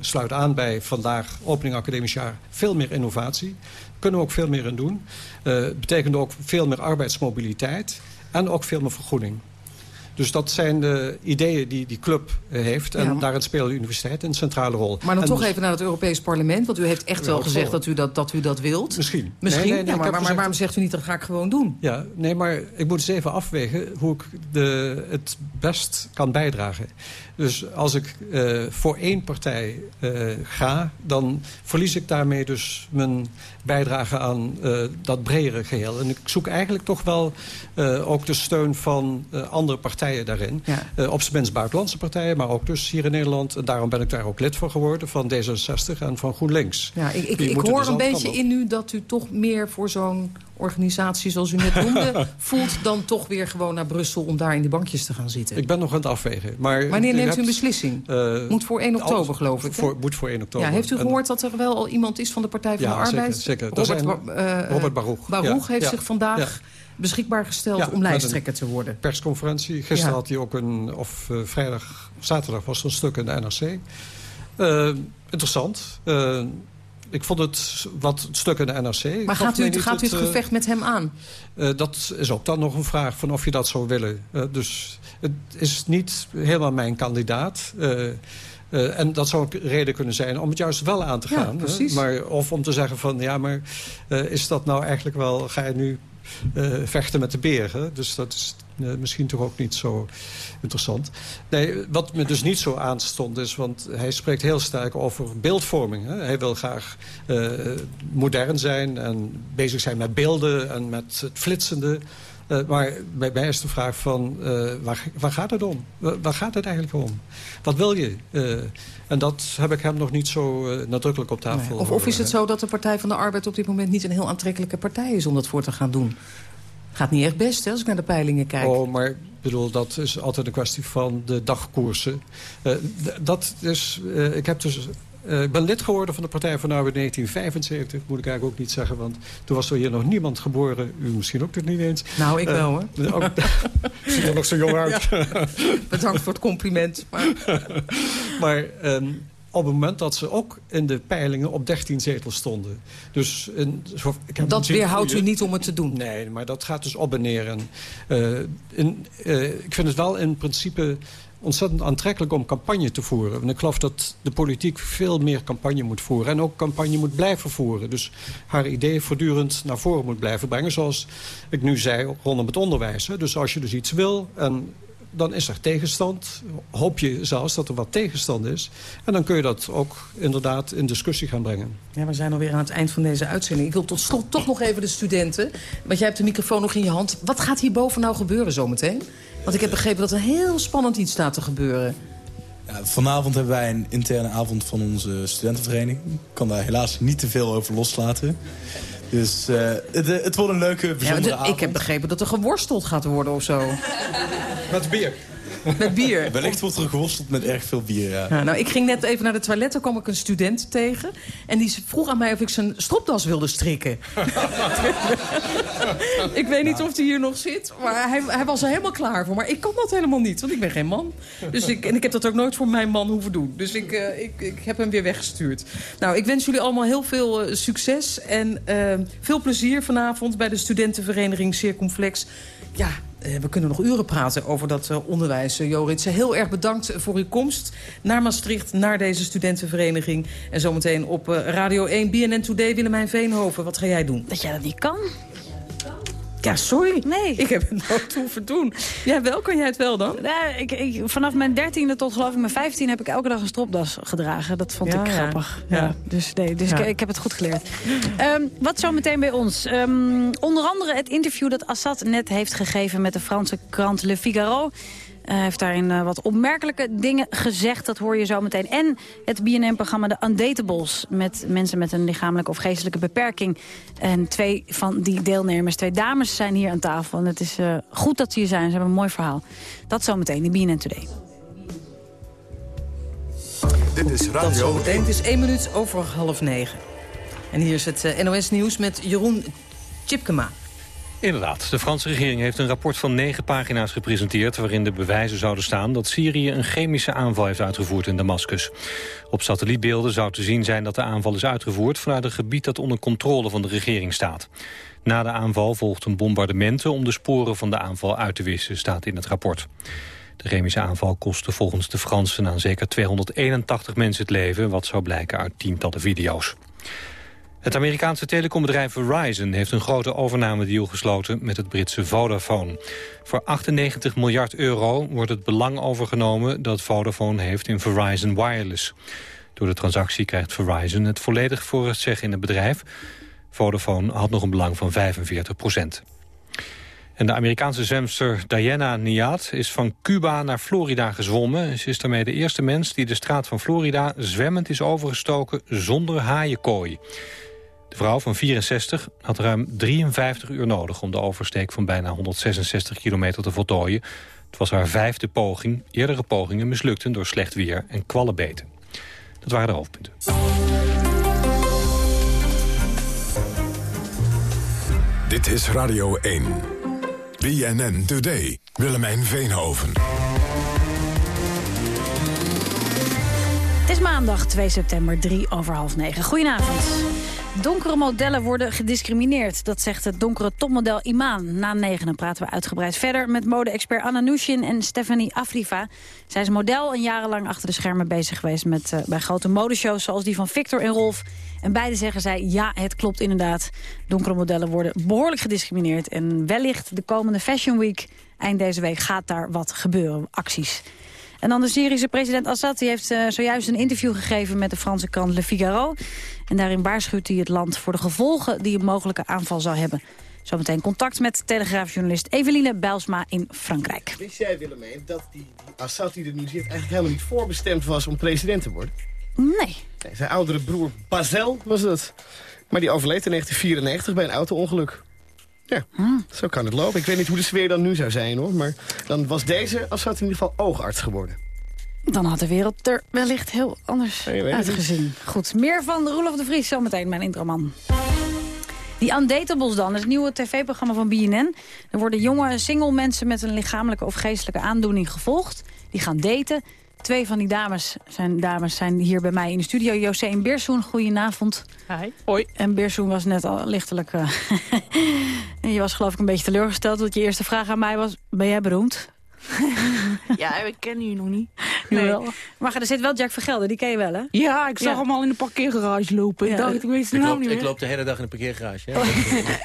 Sluit aan bij vandaag, opening academisch jaar, veel meer innovatie. Kunnen we ook veel meer in doen. Uh, betekent ook veel meer arbeidsmobiliteit en ook veel meer vergoeding. Dus dat zijn de ideeën die die club heeft. En ja. daarin speelt de universiteit een centrale rol. Maar dan en toch even naar het Europees Parlement. Want u heeft echt wel gezegd dat u dat, dat u dat wilt. Misschien. Misschien, nee, nee, nee, ja, maar, maar, maar waarom zegt u niet dat ga ik gewoon doen? Ja, nee, maar ik moet eens even afwegen hoe ik de, het best kan bijdragen. Dus als ik uh, voor één partij uh, ga, dan verlies ik daarmee dus mijn bijdrage aan uh, dat bredere geheel. En ik zoek eigenlijk toch wel ook de steun van andere partijen daarin. Ja. op zijn minst buitenlandse partijen, maar ook dus hier in Nederland. En daarom ben ik daar ook lid van geworden, van D66 en van GroenLinks. Ja, ik ik, ik hoor een beetje in u dat u toch meer voor zo'n organisatie zoals u net noemde... voelt dan toch weer gewoon naar Brussel om daar in die bankjes te gaan zitten. Ik ben nog aan het afwegen. Maar Wanneer neemt u een beslissing? Uh, moet voor 1 oktober, geloof ik. Voor, moet voor 1 oktober. Ja, heeft u gehoord dat er wel al iemand is van de Partij van ja, de Arbeid? Zeker, zeker. Robert, zijn, uh, Robert Baruch. Baruch ja, heeft ja, zich vandaag beschikbaar gesteld om lijsttrekker te worden. persconferentie. Gisteren had hij ook een... of uh, vrijdag, zaterdag was er een stuk in de NRC. Uh, interessant. Uh, ik vond het wat het stuk in de NRC. Maar gaat u het, gaat u het gevecht met hem aan? Uh, dat is ook dan nog een vraag van of je dat zou willen. Uh, dus het is niet helemaal mijn kandidaat. Uh, en dat zou ook reden kunnen zijn om het juist wel aan te gaan. Ja. Maar, of om te zeggen van, ja, maar uh, is dat nou eigenlijk wel... ga je nu vechten met de beer? Hè? Dus dat is misschien toch ook niet zo interessant. Nee, wat me dus niet zo aanstond is... want hij spreekt heel sterk over beeldvorming. Hè? Hij wil graag uh, modern zijn en bezig zijn met beelden... en met het flitsende. Uh, maar bij mij is de vraag van, uh, waar, waar gaat het om? Waar gaat het eigenlijk om? Wat wil je? Uh, en dat heb ik hem nog niet zo nadrukkelijk op tafel. Nee. Of, of is het zo dat de Partij van de Arbeid op dit moment niet een heel aantrekkelijke partij is om dat voor te gaan doen? Gaat niet echt best, hè, als ik naar de peilingen kijk. Oh, maar bedoel, dat is altijd een kwestie van de dagkoersen. Uh, dat is, uh, ik heb dus... Uh, ik ben lid geworden van de Partij van de Arbeid in 1975. Moet ik eigenlijk ook niet zeggen, want toen was er hier nog niemand geboren. U misschien ook nog niet eens. Nou, ik wel, hoor. Ook, ziet er nog zo jong uit. Ja. Bedankt voor het compliment. Maar, maar um, op het moment dat ze ook in de peilingen op 13 zetels stonden. Dus in, ik heb dat weerhoudt u niet om het te doen? Nee, maar dat gaat dus op en neer. En, uh, in, uh, ik vind het wel in principe ontzettend aantrekkelijk om campagne te voeren. En ik geloof dat de politiek veel meer campagne moet voeren. En ook campagne moet blijven voeren. Dus haar ideeën voortdurend naar voren moet blijven brengen. Zoals ik nu zei rondom het onderwijs. Dus als je dus iets wil en dan is er tegenstand. Hoop je zelfs dat er wat tegenstand is. En dan kun je dat ook inderdaad in discussie gaan brengen. Ja, we zijn alweer aan het eind van deze uitzending. Ik wil tot slot toch nog even de studenten. Want jij hebt de microfoon nog in je hand. Wat gaat hierboven nou gebeuren zometeen? Want ik heb begrepen dat er heel spannend iets staat te gebeuren. Ja, vanavond hebben wij een interne avond van onze studentenvereniging. Ik kan daar helaas niet te veel over loslaten. Dus uh, het, het, wordt een leuke, bijzondere ja, avond. Ik heb begrepen dat er geworsteld gaat worden of zo. Met bier. Met bier. Wellicht wordt er geworsteld met erg veel bier, ja. nou, ik ging net even naar de toilet, toen kwam ik een student tegen. En die vroeg aan mij of ik zijn stropdas wilde strikken. ik weet niet of hij hier nog zit, maar hij, hij, was er helemaal klaar voor. Maar ik kan dat helemaal niet, want ik ben geen man. Dus ik, en ik heb dat ook nooit voor mijn man hoeven doen. Dus ik, uh, ik, ik heb hem weer weggestuurd. Nou, ik wens jullie allemaal heel veel uh, succes en uh, veel plezier vanavond... bij de studentenvereniging Circumflex. Ja, we kunnen nog uren praten over dat uh, onderwijs. Uh, Joritse, heel erg bedankt voor uw komst naar Maastricht, naar deze studentenvereniging. En zometeen op Radio 1 BNN Today, Willemijn Veenhoven. Wat ga jij doen? Dat jij dat niet kan. Ja, sorry. Nee. Ik heb het nooit hoeven doen. Ja, wel kan jij het wel dan? Ja, ik, ik, vanaf mijn dertiende tot geloof ik mijn vijftien heb ik elke dag een stropdas gedragen. Dat vond ja, ik grappig. Ja. ja. dus nee, dus ik, ik, heb het goed geleerd. Um, wat zo meteen bij ons? Um, onder andere het interview dat Assad net heeft gegeven met de Franse krant Le Figaro. Hij heeft daarin uh, wat opmerkelijke dingen gezegd. Dat hoor je zo meteen. En het BNN-programma The Undatables. Met mensen met een lichamelijke of geestelijke beperking. En twee van die deelnemers, twee dames, zijn hier aan tafel. En het is uh, goed dat ze hier zijn. Ze hebben een mooi verhaal. Dat zo meteen in BNN Today. Dit is Radio Dat zo meteen. Het is één minuut over half negen. En hier is het NOS Nieuws met Jeroen Tjipkema. Inderdaad, de Franse regering heeft een rapport van negen pagina's gepresenteerd... waarin de bewijzen zouden staan dat Syrië een chemische aanval heeft uitgevoerd in Damascus. Op satellietbeelden zou te zien zijn dat de aanval is uitgevoerd... vanuit een gebied dat onder controle van de regering staat. Na de aanval volgden bombardementen om de sporen van de aanval uit te wissen, staat in het rapport. De chemische aanval kostte volgens de Fransen aan zeker 281 mensen het leven... wat zou blijken uit tientallen video's. Het Amerikaanse telecombedrijf Verizon heeft een grote overnamedeal gesloten met het Britse Vodafone. Voor 98 miljard euro wordt het belang overgenomen dat Vodafone heeft in Verizon Wireless. Door de transactie krijgt Verizon het volledig voor het zeggen in het bedrijf. Vodafone had nog een belang van 45 procent. En de Amerikaanse zwemster Diana Niat is van Cuba naar Florida gezwommen. Ze is daarmee de eerste mens die de straat van Florida zwemmend is overgestoken zonder haaienkooi. De vrouw van 64 had ruim 53 uur nodig om de oversteek van bijna 166 kilometer te voltooien. Het was haar vijfde poging. Eerdere pogingen mislukten door slecht weer en kwallenbeten. Dat waren de hoofdpunten. Dit is Radio 1. BNN Today. Willemijn Veenhoven. Het is maandag 2 september, 3 over half 9. Goedenavond. Donkere modellen worden gediscrimineerd. Dat zegt het donkere topmodel Imaan. Na negenen praten we uitgebreid verder met mode-expert Anna Nushin en Stephanie Afriva. Zij is model en jarenlang achter de schermen bezig geweest... Met, uh, bij grote modeshows zoals die van Victor en Rolf. En beide zeggen zij, ja, het klopt inderdaad. Donkere modellen worden behoorlijk gediscrimineerd. En wellicht de komende Fashion Week, eind deze week, gaat daar wat gebeuren. Acties. En dan de Syrische president Assad die heeft uh, zojuist een interview gegeven met de Franse krant Le Figaro. En daarin waarschuwt hij het land voor de gevolgen die een mogelijke aanval zou hebben. Zometeen contact met telegraafjournalist Eveline Bijlsma in Frankrijk. Wist jij, Willemijn, dat die, die Assad die er nu zit eigenlijk helemaal niet voorbestemd was om president te worden? Nee. nee zijn oudere broer Bazel was dat. Maar die overleed in 1994 bij een auto-ongeluk. Ja, hmm. zo kan het lopen. Ik weet niet hoe de sfeer dan nu zou zijn, hoor. Maar dan was deze Assad in ieder geval oogarts geworden. Dan had de wereld er wellicht heel anders uitgezien. Goed, meer van Roelof de Vries zometeen, mijn introman. Die Undatables dan, het nieuwe tv-programma van BNN. Er worden jonge single mensen met een lichamelijke of geestelijke aandoening gevolgd. Die gaan daten. Twee van die dames zijn, dames zijn hier bij mij in de studio. José en Beersoen, goedenavond. Hi. Hoi. En Beersoen was net al lichtelijk... Uh, je was geloof ik een beetje teleurgesteld... want je eerste vraag aan mij was, ben jij beroemd? Ja, ik ken u nog niet. Nee. Wel. Maar er zit wel Jack Vergelder, die ken je wel, hè? Ja, ik zag hem al in de parkeergarage lopen. Ja. Ik dacht, ik weet naam loop, niet ik loop de hele dag in de parkeergarage. Ja.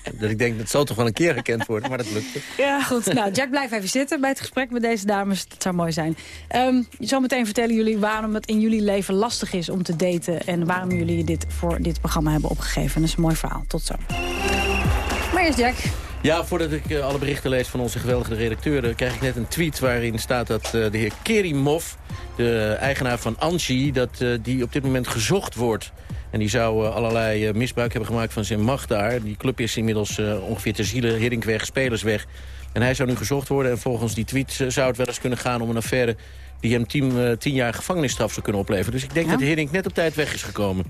Dat, dat ik denk, dat zal toch wel een keer gekend worden, maar dat lukte. Ja, goed. Nou, Jack, blijf even zitten bij het gesprek met deze dames. Dat zou mooi zijn. Um, zometeen vertellen jullie waarom het in jullie leven lastig is om te daten... en waarom jullie dit voor dit programma hebben opgegeven. Dat is een mooi verhaal. Tot zo. Maar eerst Jack. Ja, voordat ik uh, alle berichten lees van onze geweldige redacteur... Uh, krijg ik net een tweet waarin staat dat uh, de heer Kerimov... de eigenaar van Anchi, dat die op dit moment gezocht wordt. En die zou allerlei misbruik hebben gemaakt van zijn macht daar. Die club is inmiddels ongeveer ter ziele, Herinkweg, spelersweg. En hij zou nu gezocht worden. En volgens die tweet zou het wel eens kunnen gaan om een affaire die hem tien, uh, tien jaar gevangenisstraf zou kunnen opleveren. Dus ik denk ja? dat Hiddink net op tijd weg is gekomen.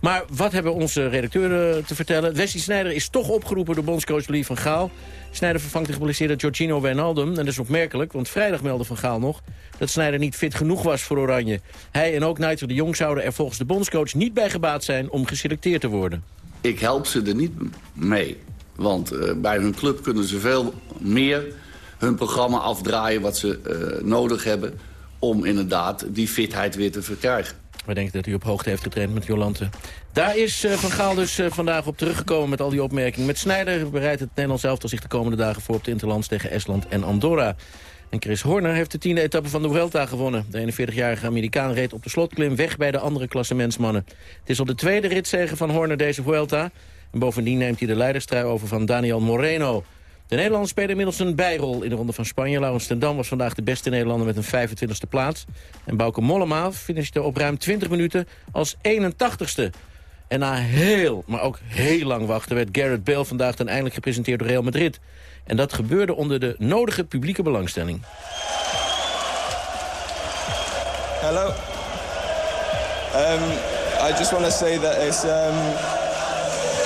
Maar wat hebben onze redacteuren te vertellen? Wesley Sneijder is toch opgeroepen door bondscoach Louis van Gaal. Sneijder vervangt de geblesseerde Giorgino Wijnaldum. En dat is opmerkelijk, want vrijdag meldde Van Gaal nog... dat Sneijder niet fit genoeg was voor Oranje. Hij en ook Nigel de Jong zouden er volgens de bondscoach niet bij gebaat zijn... om geselecteerd te worden. Ik help ze er niet mee. Want uh, bij hun club kunnen ze veel meer hun programma afdraaien... wat ze uh, nodig hebben om inderdaad die fitheid weer te verkrijgen. We denken dat u op hoogte heeft getraind met Jolante. Daar is uh, Van Gaal dus uh, vandaag op teruggekomen met al die opmerkingen. Met Snijder bereidt het Nederlands elftal zich de komende dagen voor... op de Interlands tegen Estland en Andorra. En Chris Horner heeft de tiende etappe van de Vuelta gewonnen. De 41-jarige Amerikaan reed op de slotklim weg bij de andere klassementsmannen. Het is al de tweede ritzege van Horner deze Vuelta. En bovendien neemt hij de leiderstrui over van Daniel Moreno... De Nederlanders spelen inmiddels een bijrol in de Ronde van Spanje. Laurens ten Dam was vandaag de beste Nederlander met een 25e plaats. En Bauke Mollema finishte op ruim 20 minuten als 81ste. En na heel, maar ook heel lang wachten... werd Garrett Bale vandaag dan eindelijk gepresenteerd door Real Madrid. En dat gebeurde onder de nodige publieke belangstelling. Hello. Um, I just want to say that it's... Um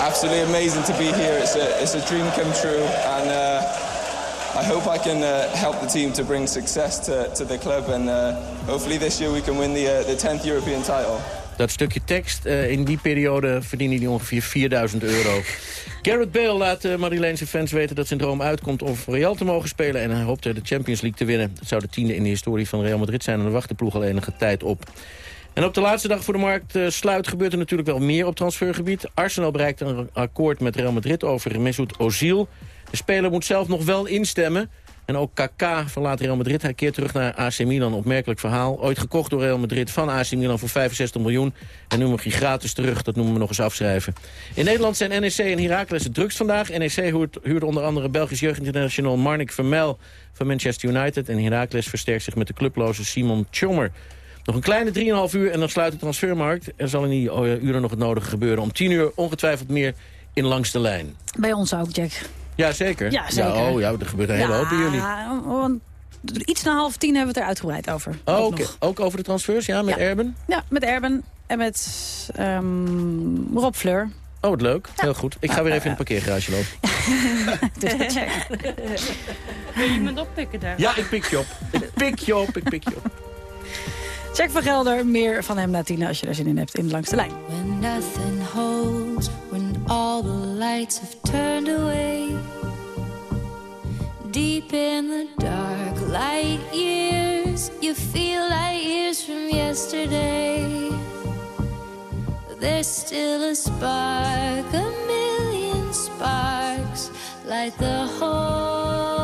absolutely amazing to be here. It's a, it's a dream come true, and uh, I hope I can uh, help the team to bring success to, to the club. And uh, hopefully this year we can win the, uh, the 10th European title. Dat stukje tekst, uh, in die periode verdiende hij ongeveer 4000 euro. Garrett Bale laat uh, Madrileense fans weten dat zijn droom uitkomt om voor Real te mogen spelen. En hij hoopt de Champions League te winnen. Dat zou de tiende in de historie van Real Madrid zijn en dan wacht de ploeg al enige tijd op. En op de laatste dag voor de markt uh, sluit gebeurt er natuurlijk wel meer op transfergebied. Arsenal bereikt een akkoord met Real Madrid over Mesut Ozil. De speler moet zelf nog wel instemmen. En ook Kaká verlaat Real Madrid. Hij keert terug naar AC Milan. Opmerkelijk verhaal. Ooit gekocht door Real Madrid van AC Milan voor 65 miljoen. En nu mag hij gratis terug. Dat noemen we nog eens afschrijven. In Nederland zijn NEC en Heracles het drukst vandaag. NEC huurt, huurt onder andere Belgisch jeugdinternational Marnik Vermel van Manchester United. En Heracles versterkt zich met de clubloze Simon Tjommer. Nog een kleine 3,5 uur en dan sluit de transfermarkt. Er zal in die uren nog het nodige gebeuren. Om 10 uur ongetwijfeld meer in Langs de Lijn. Bij ons ook, Jack. Ja, zeker. Ja, zeker. Ja, oh, ja, er gebeurt een hele hoop bij jullie. Want iets na half tien hebben we het er uitgebreid over. Oh. Okay. Ook over de transfers, ja, met ja. Erben? Ja, met Erben en met um, Rob Fleur. Oh, wat leuk. Ja. Heel goed. Ik ga weer even in het parkeergarage lopen. dus dat check. Wil je iemand oppikken daar? Ja, ik pik je op. Ik pik je op, ik pik je op. Check van Gelder, meer van hem na tien als je daar zin in hebt in Langs de Lijn. When nothing holds, when all the lights have turned away Deep in the dark, light years You feel like years from yesterday There's still a spark, a million sparks Light the whole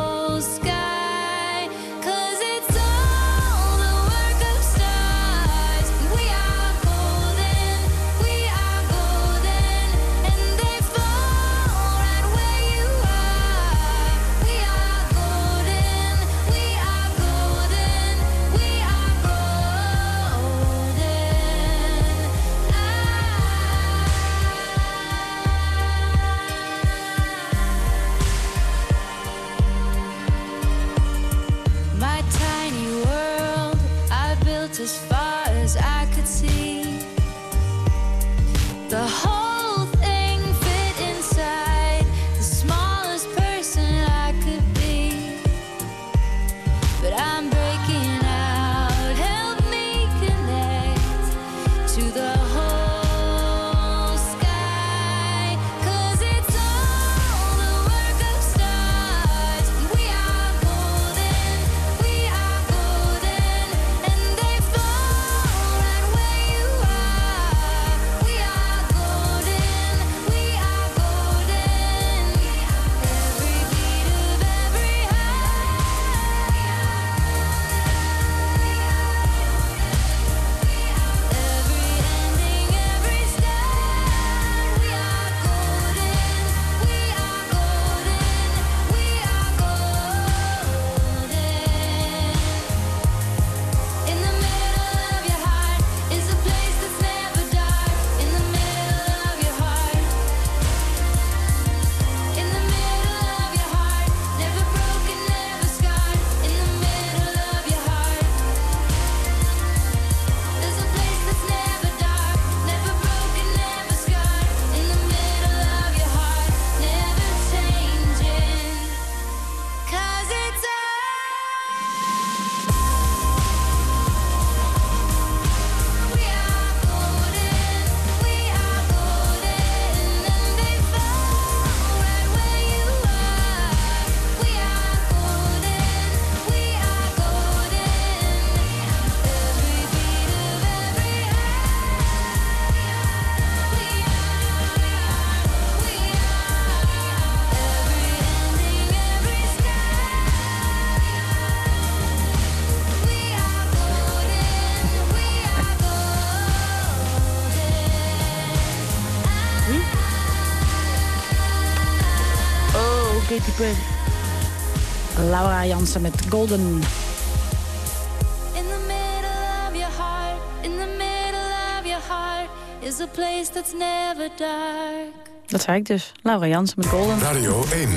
of your heart, is a place that's never dark. Dat zei ik dus. Laura Jansen met Golden. Radio 1,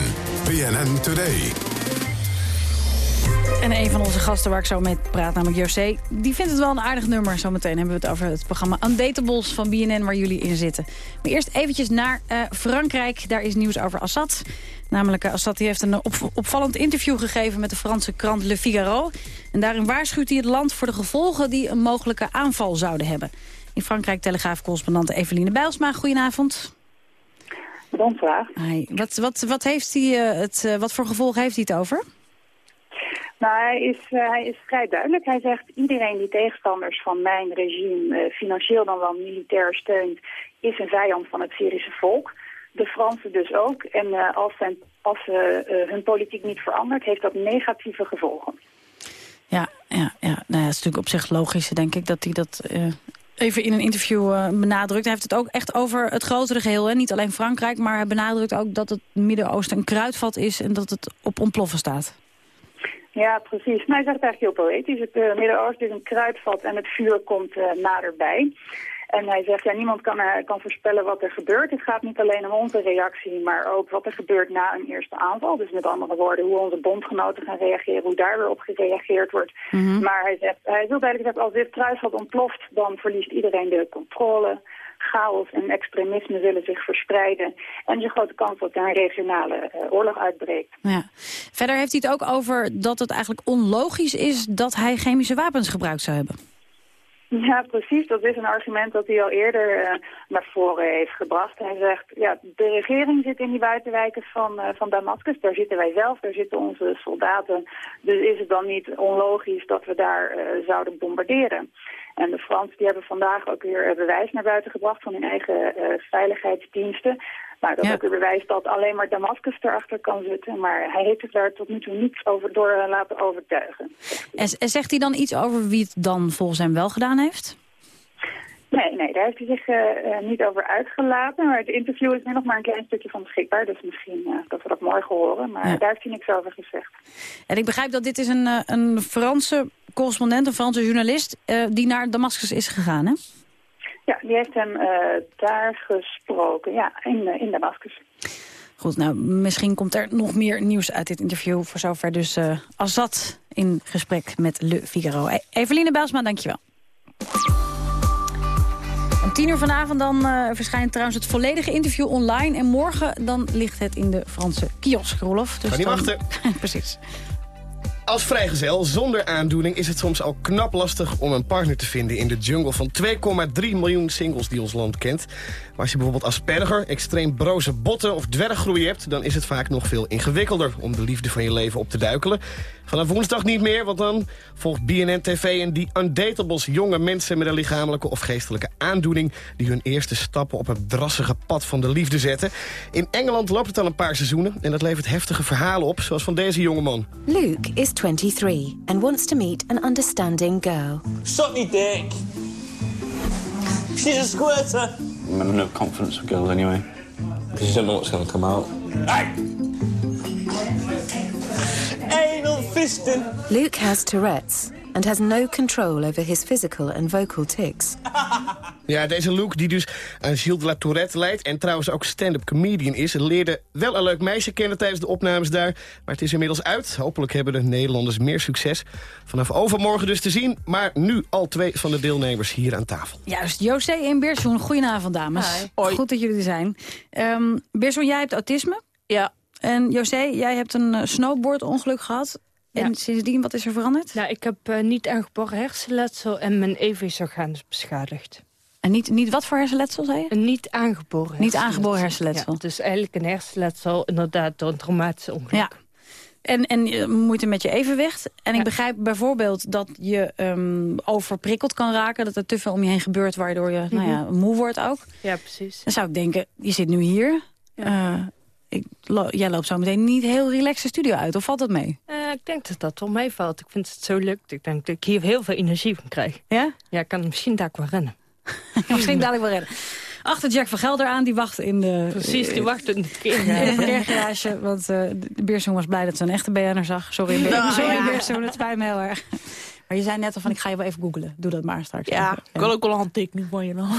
BNN Today. En een van onze gasten waar ik zo mee praat, namelijk José... die vindt het wel een aardig nummer. Zometeen hebben we het over het programma Undatables van BNN... waar jullie in zitten. Maar eerst eventjes naar eh, Frankrijk. Daar is nieuws over Assad. Namelijk, uh, Assad die heeft een op, opvallend interview gegeven... met de Franse krant Le Figaro. En daarin waarschuwt hij het land voor de gevolgen... die een mogelijke aanval zouden hebben. In Frankrijk Telegraaf-correspondante Eveline Bijlsma. Goedenavond. Dankvraag. Hey, wat, wat, wat, heeft hij, uh, het, wat voor gevolgen heeft hij het over? Nou, hij is, uh, hij is vrij duidelijk. Hij zegt iedereen die tegenstanders van mijn regime uh, financieel dan wel militair steunt, is een vijand van het Syrische volk. De Fransen dus ook. En uh, als, als hun politiek niet verandert, heeft dat negatieve gevolgen. Ja, ja, ja. Nou, ja, het is natuurlijk op zich logisch, denk ik, dat hij dat even in een interview benadrukt. Hij heeft het ook echt over het grotere geheel. Hè? Niet alleen Frankrijk, maar hij benadrukt ook dat het Midden-Oosten een kruidvat is en dat het op ontploffen staat. Ja, precies. Maar hij zegt eigenlijk heel poëtisch. Het uh, Midden-Oosten is een kruidvat en het vuur komt uh, naderbij. En hij zegt, ja, niemand kan, uh, kan voorspellen wat er gebeurt. Het gaat niet alleen om onze reactie, maar ook wat er gebeurt na een eerste aanval. Dus met andere woorden, hoe onze bondgenoten gaan reageren, hoe daar weer op gereageerd wordt. Mm -hmm. Maar hij zegt, hij wil duidelijk zeggen, als dit kruidvat ontploft, dan verliest iedereen de controle chaos en extremisme willen zich verspreiden. En er is een grote kans dat er een regionale uh, oorlog uitbreekt. Ja. Verder heeft hij het ook over dat het eigenlijk onlogisch is dat hij chemische wapens gebruikt zou hebben. Ja, precies. Dat is een argument dat hij al eerder uh, naar voren heeft gebracht. Hij zegt, ja, de regering zit in die buitenwijken van, uh, van Damascus. Daar zitten wij zelf, daar zitten onze soldaten. Dus is het dan niet onlogisch dat we daar uh, zouden bombarderen? En de Fransen die hebben vandaag ook weer bewijs naar buiten gebracht van hun eigen veiligheidsdiensten. Nou, dat ja. ook weer bewijst dat alleen maar Damascus erachter kan zitten. Maar hij heeft zich daar tot nu toe niet over door laten overtuigen. En, en zegt hij dan iets over wie het dan volgens hem wel gedaan heeft? Nee, nee, daar heeft hij zich uh, uh, niet over uitgelaten. Maar het interview is nu nog maar een klein stukje van beschikbaar. Dus misschien uh, dat we dat morgen horen. Maar ja. daar heeft hij niks over gezegd. En ik begrijp dat dit is een, een Franse correspondent, een Franse journalist... die naar Damascus is gegaan, hè? Ja, die heeft hem daar gesproken. Ja, in, in Damascus. Goed, nou, misschien komt er nog meer nieuws uit dit interview. Voor zover dus Azad in gesprek met Le Figaro. E Eveline Bijlsma, dankjewel. Om tien uur vanavond dan uh, verschijnt trouwens het volledige interview online. En morgen dan ligt het in de Franse kiosk, Rolof. Dus kan niet dan... wachten. Precies. Als vrijgezel zonder aandoening is het soms al knap lastig om een partner te vinden in de jungle van 2,3 miljoen singles die ons land kent. Maar als je bijvoorbeeld asperger, extreem broze botten of dwerggroei hebt, dan is het vaak nog veel ingewikkelder om de liefde van je leven op te duikelen. Vanaf woensdag niet meer, want dan volgt BNN TV en die Undatables jonge mensen met een lichamelijke of geestelijke aandoening die hun eerste stappen op het drassige pad van de liefde zetten. In Engeland loopt het al een paar seizoenen en dat levert heftige verhalen op, zoals van deze jongeman. Luke is 23 and wants to meet an understanding girl. Suck me dick. She's a squirter. I have no confidence with girls anyway. Because you don't know what's going to come out. Hey! Luke has Tourette's and has no control over his physical and vocal tics. Ja, deze Luke, die dus aan Gilles de la Tourette leidt... en trouwens ook stand-up comedian is... leerde wel een leuk meisje kennen tijdens de opnames daar. Maar het is inmiddels uit. Hopelijk hebben de Nederlanders meer succes. Vanaf overmorgen dus te zien. Maar nu al twee van de deelnemers hier aan tafel. Juist, José en Beersoen. Goedenavond, dames. Hoi. Goed dat jullie er zijn. Um, Beersoen, jij hebt autisme. Ja. En José, jij hebt een uh, snowboardongeluk gehad. En ja. sindsdien, wat is er veranderd? Nou, ik heb uh, niet aangeboren hersenletsel en mijn EV's-orgaan is beschadigd. En niet, niet wat voor hersenletsel, zei je? Een niet aangeboren hersenletsel. Niet aangeboren hersenletsel. Ja, dus eigenlijk een hersenletsel, inderdaad, door een traumatische ongeluk. Ja. En, en uh, moeite met je evenwicht. En ja. ik begrijp bijvoorbeeld dat je um, overprikkeld kan raken. Dat er te veel om je heen gebeurt, waardoor je mm -hmm. nou ja, moe wordt ook. Ja, precies. Dan zou ik denken, je zit nu hier. Ja. Uh, ik, lo jij loopt zo meteen niet heel relaxed de studio uit, of valt dat mee? Uh, ik denk dat dat wel meevalt. Ik vind het zo leuk. Ik denk dat ik hier heel veel energie van krijg. Ja? Ja, ik kan misschien daar wel rennen. misschien dadelijk wel rennen. Achter Jack van Gelder aan, die wacht in de... Precies, die wacht in de parkeergarage, want eh, de Beersoen was blij dat ze een echte BN'er zag. Sorry, Be- Nou, sorry ja. Beersoen, het spijt me heel erg. Maar je zei net al van, ik ga je wel even googlen. Doe dat maar straks. Ja, ik wil ook wel een handtekening van je dan.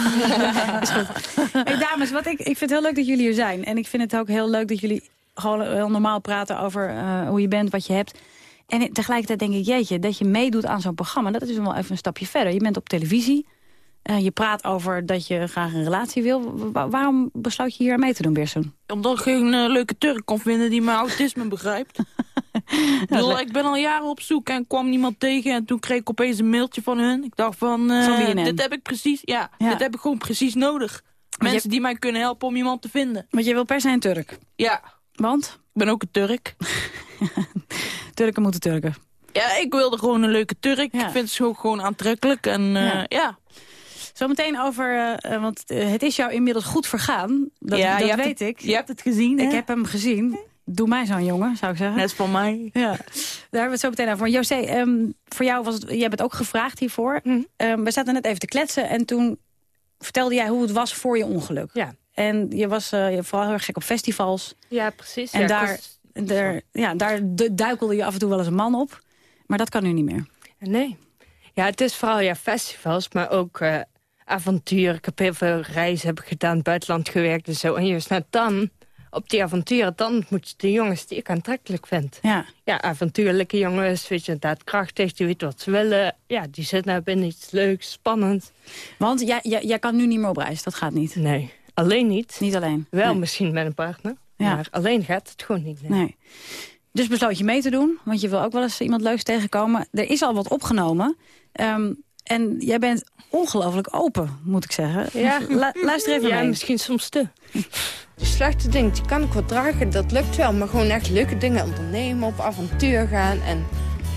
Hey, dames, wat ik, ik vind het heel leuk dat jullie hier zijn. En ik vind het ook heel leuk dat jullie gewoon heel normaal praten over eh, hoe je bent, wat je hebt. En tegelijkertijd denk ik, jeetje, dat je meedoet aan zo'n programma... dat is wel even een stapje verder. Je bent op televisie. Eh, je praat over dat je graag een relatie wil. Wa- waarom besluit je hier aan mee te doen, Beersoen? Omdat ik geen eh, leuke Turk kon vinden die mijn autisme begrijpt. ik, bedoel, ik ben al jaren op zoek en kwam niemand tegen. En toen kreeg ik opeens een mailtje van hun. Ik dacht van, BNN. dit heb ik precies, ja, Ja. dit heb ik gewoon precies nodig. Mensen die mij kunnen helpen om iemand te vinden. Want je wil per se een Turk. Ja. Want? Ik ben ook een Turk. Turken moeten Turken. Ja, ik wilde gewoon een leuke Turk. Ik vind ze ook gewoon aantrekkelijk. En Ja. ja. Zometeen over, eh, eh, want eh, het is jou inmiddels goed vergaan. Dat, Ja, dat weet het- ik. je hebt het gezien, Ik heb hem gezien. Doe mij zo'n jongen, zou ik zeggen. Net van mij. Ja, daar hebben we het zo meteen over. Maar José, ehm, voor jou was het, jij bent ook gevraagd hiervoor. Mhm. Ehm, we zaten net even te kletsen en toen vertelde jij hoe het was voor je ongeluk. Ja. En je was je vooral heel erg gek op festivals. Ja, precies. En Ja, daar, ja, daar du- duikelde je af en toe wel eens een man op. Maar dat kan nu niet meer. Nee. Ja, het is vooral ja, festivals, maar ook avontuur. Ik heb heel veel reizen heb ik gedaan, buitenland gewerkt en zo. En juist net dan, op die avonturen, dan moet je de jongens die ik aantrekkelijk vind. Ja. Ja, avontuurlijke jongens, weet je, inderdaad krachtig, die weten wat ze willen. Ja, die zitten hebben in iets leuks, spannend. Want jij, jij, jij kan nu niet meer op reis, dat gaat niet. Nee, alleen niet. Niet alleen. Wel Nee. misschien met een partner, Ja. maar alleen gaat het gewoon niet. Nee. Nee. Dus besloot je mee te doen, want je wil ook wel eens iemand leuks tegenkomen. Er is al wat opgenomen. Ehm, en jij bent ongelooflijk open, moet ik zeggen. Ja. Lu- luister even ja, mee. misschien soms te. Die slechte dingen, die kan ik wel dragen, dat lukt wel. Maar gewoon echt leuke dingen ondernemen, op avontuur gaan. En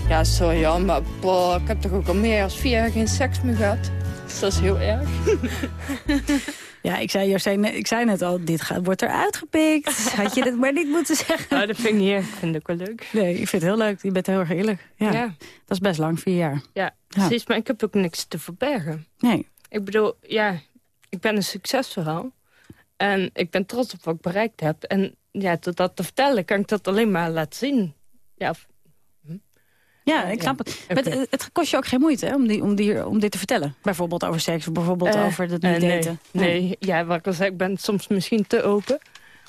ja, sorry ja, maar boah, ik heb toch ook al meer dan vier jaar geen seks meer gehad. Dus dat is heel erg. Ja, ik zei, José, ik zei net al, dit gaat, wordt eruit gepikt. Had je dit maar niet moeten zeggen. Nou, dat vind ik niet erg. Ik vind het ook wel leuk. Nee, ik vind het heel leuk. Je bent heel erg eerlijk. Ja. Ja. Dat is best lang, vier jaar. Ja, precies. Maar ik heb ook niks te verbergen. Nee. Ik bedoel, ja, ik ben een succesverhaal. En ik ben trots op wat ik bereikt heb. En ja, door dat te vertellen kan ik dat alleen maar laten zien. Ja, of- Ja, ik snap het. Het. Het kost je ook geen moeite hè, om, die, om, die, om dit te vertellen. Bijvoorbeeld over seks, of bijvoorbeeld Eh, over het niet eh, nee, daten. Nee, ja, wat ik al zei, ik ben soms misschien te open.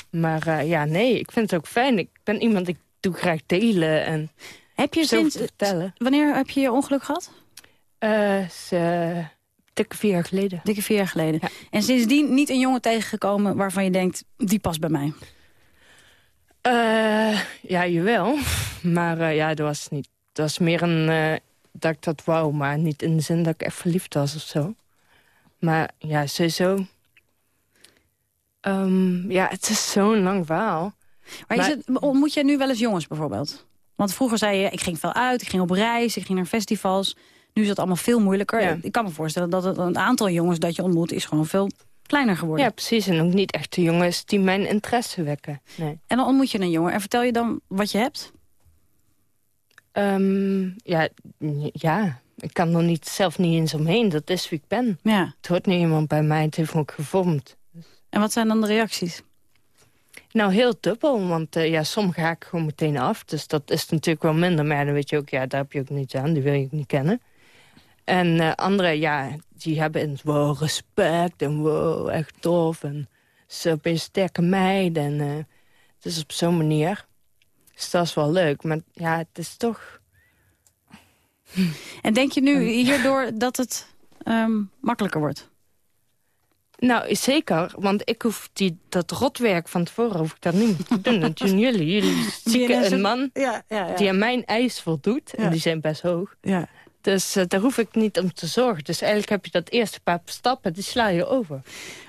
Maar eh, ja, nee, ik vind het ook fijn. Ik ben iemand, ik doe graag delen en Heb je sinds, te vertellen. wanneer heb je je ongeluk gehad? Eh, eh, dikke vier jaar geleden. Dikke vier jaar geleden. En sindsdien niet een jongen tegengekomen waarvan je denkt, die past bij mij. Eh, ja, jawel. Maar ja, dat was niet. Dat was meer een eh, dat ik dat wou, maar niet in de zin dat ik echt verliefd was of zo. Maar ja, sowieso. Ehm, ja, het is zo'n lang verhaal. Maar, is het, ontmoet jij nu wel eens jongens bijvoorbeeld? Want vroeger zei je, ik ging veel uit, ik ging op reis, ik ging naar festivals. Nu is het allemaal veel moeilijker. Ja. Ik kan me voorstellen dat het, een aantal jongens dat je ontmoet is gewoon veel kleiner geworden. Ja, precies. En ook niet echt de jongens die mijn interesse wekken. Nee. En dan ontmoet je een jongen en vertel je dan wat je hebt? Ehm, ja, ja, ik kan er niet, zelf niet eens omheen. Dat is wie ik ben. Ja. Het hoort nu iemand bij mij, het heeft me ook gevormd. En wat zijn dan de reacties? Nou, heel dubbel, want eh, ja, soms ga ik gewoon meteen af. Dus dat is natuurlijk wel minder. Maar dan weet je ook, ja, daar heb je ook niets aan. Die wil je ook niet kennen. En eh anderen, ja, die hebben een wow, respect en wow, echt tof. En ze je sterke meid. En eh, het is op zo'n manier. Dus dat is wel leuk. Maar ja, het is toch... En denk je nu hierdoor dat het ehm, makkelijker wordt? Nou, zeker. Want ik hoef die, dat rotwerk van tevoren hoef ik dat niet te doen. Dat doen jullie. Jullie zieken een man ja, ja, ja. die aan mijn eis voldoet. En die zijn best hoog. Ja. Dus eh, daar hoef ik niet om te zorgen. Dus eigenlijk heb je dat eerste paar stappen, die sla je over.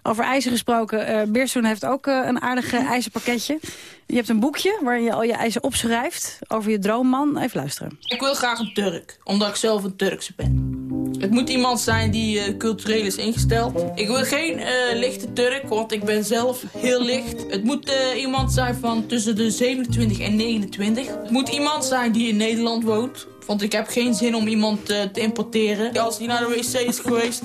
Over ijzer gesproken, eh Beersoen heeft ook eh, een aardig eh, ijzerpakketje. Je hebt een boekje waar je al je ijzer opschrijft over je droomman. Even luisteren. Ik wil graag een Turk, omdat ik zelf een Turkse ben. Het moet iemand zijn die cultureel is ingesteld. Ik wil geen eh, lichte Turk, want ik ben zelf heel licht. Het moet eh, iemand zijn van tussen de 27 en 29. Het moet iemand zijn die in Nederland woont. Want ik heb geen zin om iemand eh, te importeren. Als die naar de wc is geweest,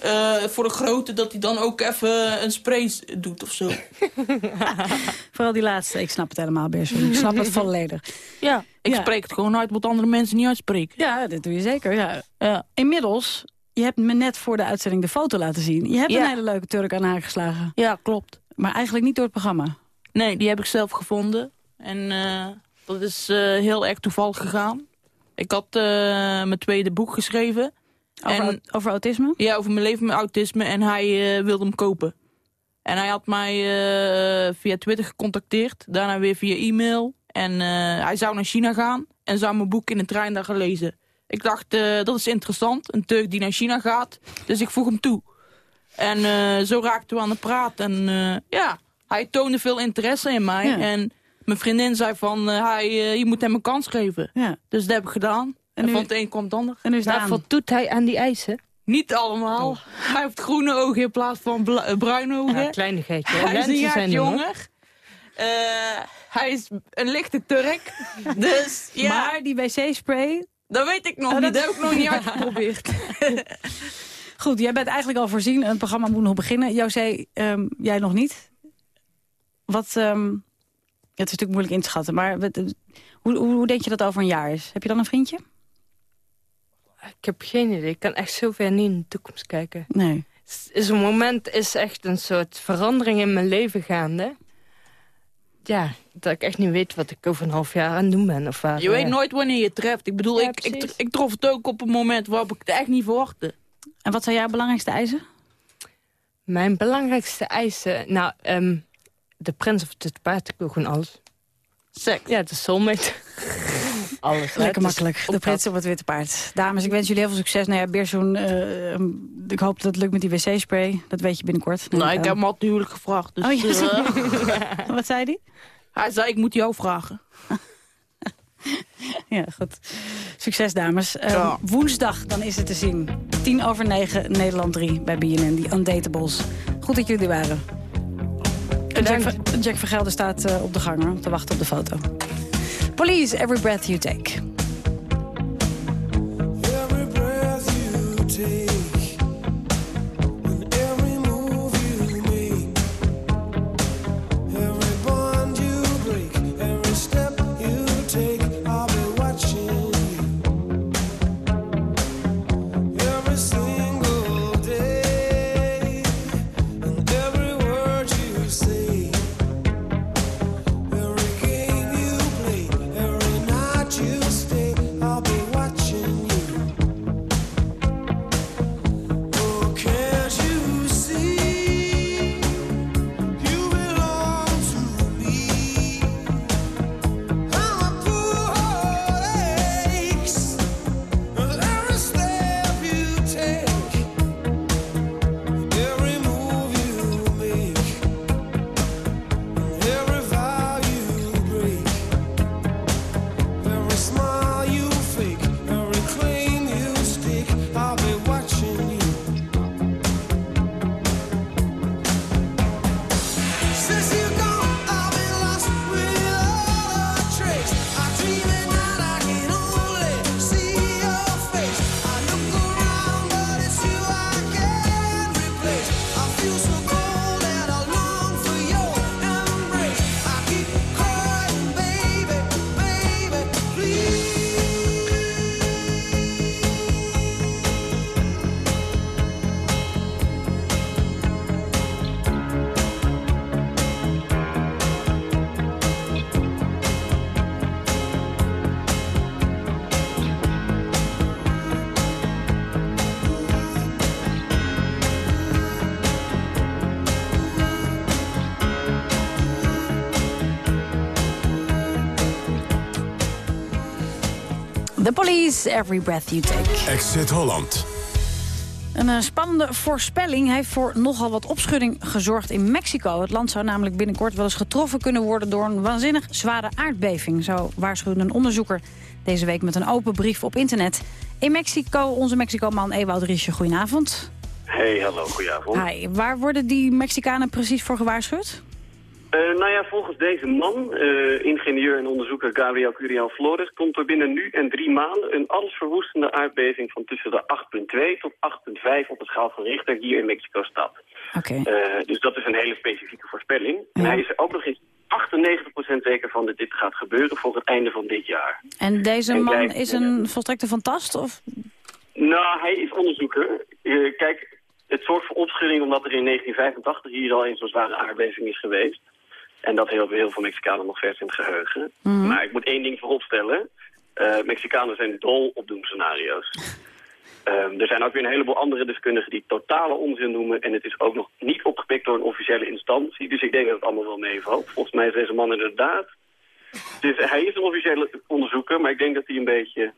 eh, voor de grote dat hij dan ook even een spray doet of zo. Vooral die laatste, ik snap het helemaal, Beersen. Ik snap het volledig. Ja, ik Ja. spreek het gewoon uit wat andere mensen niet uitspreken. Ja, dat doe je zeker. Ja. Ja. Inmiddels, je hebt me net voor de uitzending de foto laten zien. Je hebt Ja. een hele leuke Turk aan haar geslagen. Ja, klopt. Maar eigenlijk niet door het programma. Nee, die heb ik zelf gevonden. En eh, dat is eh, heel erg toevallig gegaan. Ik had eh, mijn tweede boek geschreven. Over, over autisme? Ja, over mijn leven met autisme. En hij eh, wilde hem kopen. En hij had mij eh, via Twitter gecontacteerd. Daarna weer via e-mail. En hij zou naar China gaan. En zou mijn boek in de trein daar gaan lezen. Ik dacht, dat is interessant. Een Turk die naar China gaat. Dus ik voeg hem toe. En zo raakten we aan de praat. En ja, hij toonde veel interesse in mij. Ja. En mijn vriendin zei van, eh, hij, eh, je moet hem een kans geven. Ja. Dus dat heb ik gedaan. En, nu- van het een kwam het ander. En nu is het Nou, aan. voldoet hij aan die eisen? Niet allemaal. Hij heeft groene ogen in plaats van eh, bruine ogen. Ja, kleinigheidje. Hij is een jaar er, jonger. Eh, hij is een lichte Turk. Dus ja, Maar die wc-spray... dat weet ik nog Oh, niet. dat- heb ik nog niet uitgeprobeerd. Goed, jij bent eigenlijk al voorzien. Het programma moet nog beginnen. José, ehm, jij nog niet. Wat... ehm, het is natuurlijk moeilijk in te schatten, maar hoe, hoe, hoe denk je dat over een jaar is? Heb je dan een vriendje? Ik heb geen idee. Ik kan echt zo ver niet in de toekomst kijken. Nee. Een moment is echt een soort verandering in mijn leven gaande. Ja, dat ik echt niet weet wat ik over een half jaar aan het doen ben. Of waar, Je weet eh, nooit wanneer je het treft. Ik bedoel, Ja, ik, ik, trof het ook op een moment waarop ik het echt niet verwachtte. En wat zijn jouw belangrijkste eisen? Mijn belangrijkste eisen... Nou, ehm, de prins of het paard, ik wil gewoon alles. Seks. Ja, de soulmate. alles. Lekker is makkelijk. De prins op het witte paard. Dames, ik wens jullie heel veel succes. Nou ja, Beerzoen, eh, ehm, ik hoop dat het lukt met die wc-spray. Dat weet je binnenkort. Nou, ik heb hem al het huwelijk gevraagd. Dus, Oh, ja. eh, Wat zei hij? hij zei, ik moet jou vragen. Ja, goed. Succes, dames. Eh, Ja. Woensdag, dan is het te zien. 10 over 9, Nederland 3 bij BNN, die Undatables. Goed dat jullie er waren. Jack, Jack Vergelder staat eh, op de gang hoor, te wachten op de foto. Police, every breath you take. Every breath you take, Police, every breath you take. Exit Holland. Een eh, spannende voorspelling heeft voor nogal wat opschudding gezorgd in Mexico. Het land zou namelijk binnenkort wel eens getroffen kunnen worden... door een waanzinnig zware aardbeving. Zo waarschuwde een onderzoeker deze week met een open brief op internet. In Mexico, onze Mexico-man Ewout Riesje, goedenavond. Hey, hallo, goedenavond. Hi, waar worden die Mexicanen precies voor gewaarschuwd? Eh, nou ja, volgens deze man, eh, ingenieur en onderzoeker Gabriel Curiel Flores, komt er binnen nu en drie maanden een allesverwoestende aardbeving van tussen de 8,2 tot 8,5 op de schaal van Richter hier in Mexico-stad. Oké. Eh, dus dat is een hele specifieke voorspelling. En hij is er ook nog eens 98% zeker van dat dit gaat gebeuren voor het einde van dit jaar. En deze En man is een volstrekte fantast? Of? Nou, hij is onderzoeker. Kijk, het zorgt voor opschudding omdat er in 1985 hier al een zo'n zware aardbeving is geweest. En dat heel, heel veel Mexicanen nog vers in het geheugen. Mhm. Maar ik moet één ding vooropstellen. Eh Mexicanen zijn dol op doemscenario's. Ehm, er zijn ook weer een heleboel andere deskundigen die totale onzin noemen. En het is ook nog niet opgepikt door een officiële instantie. Dus ik denk dat het allemaal wel meevalt. Volgens mij is deze man inderdaad... Dus hij is een officiële onderzoeker, maar ik denk dat hij een beetje...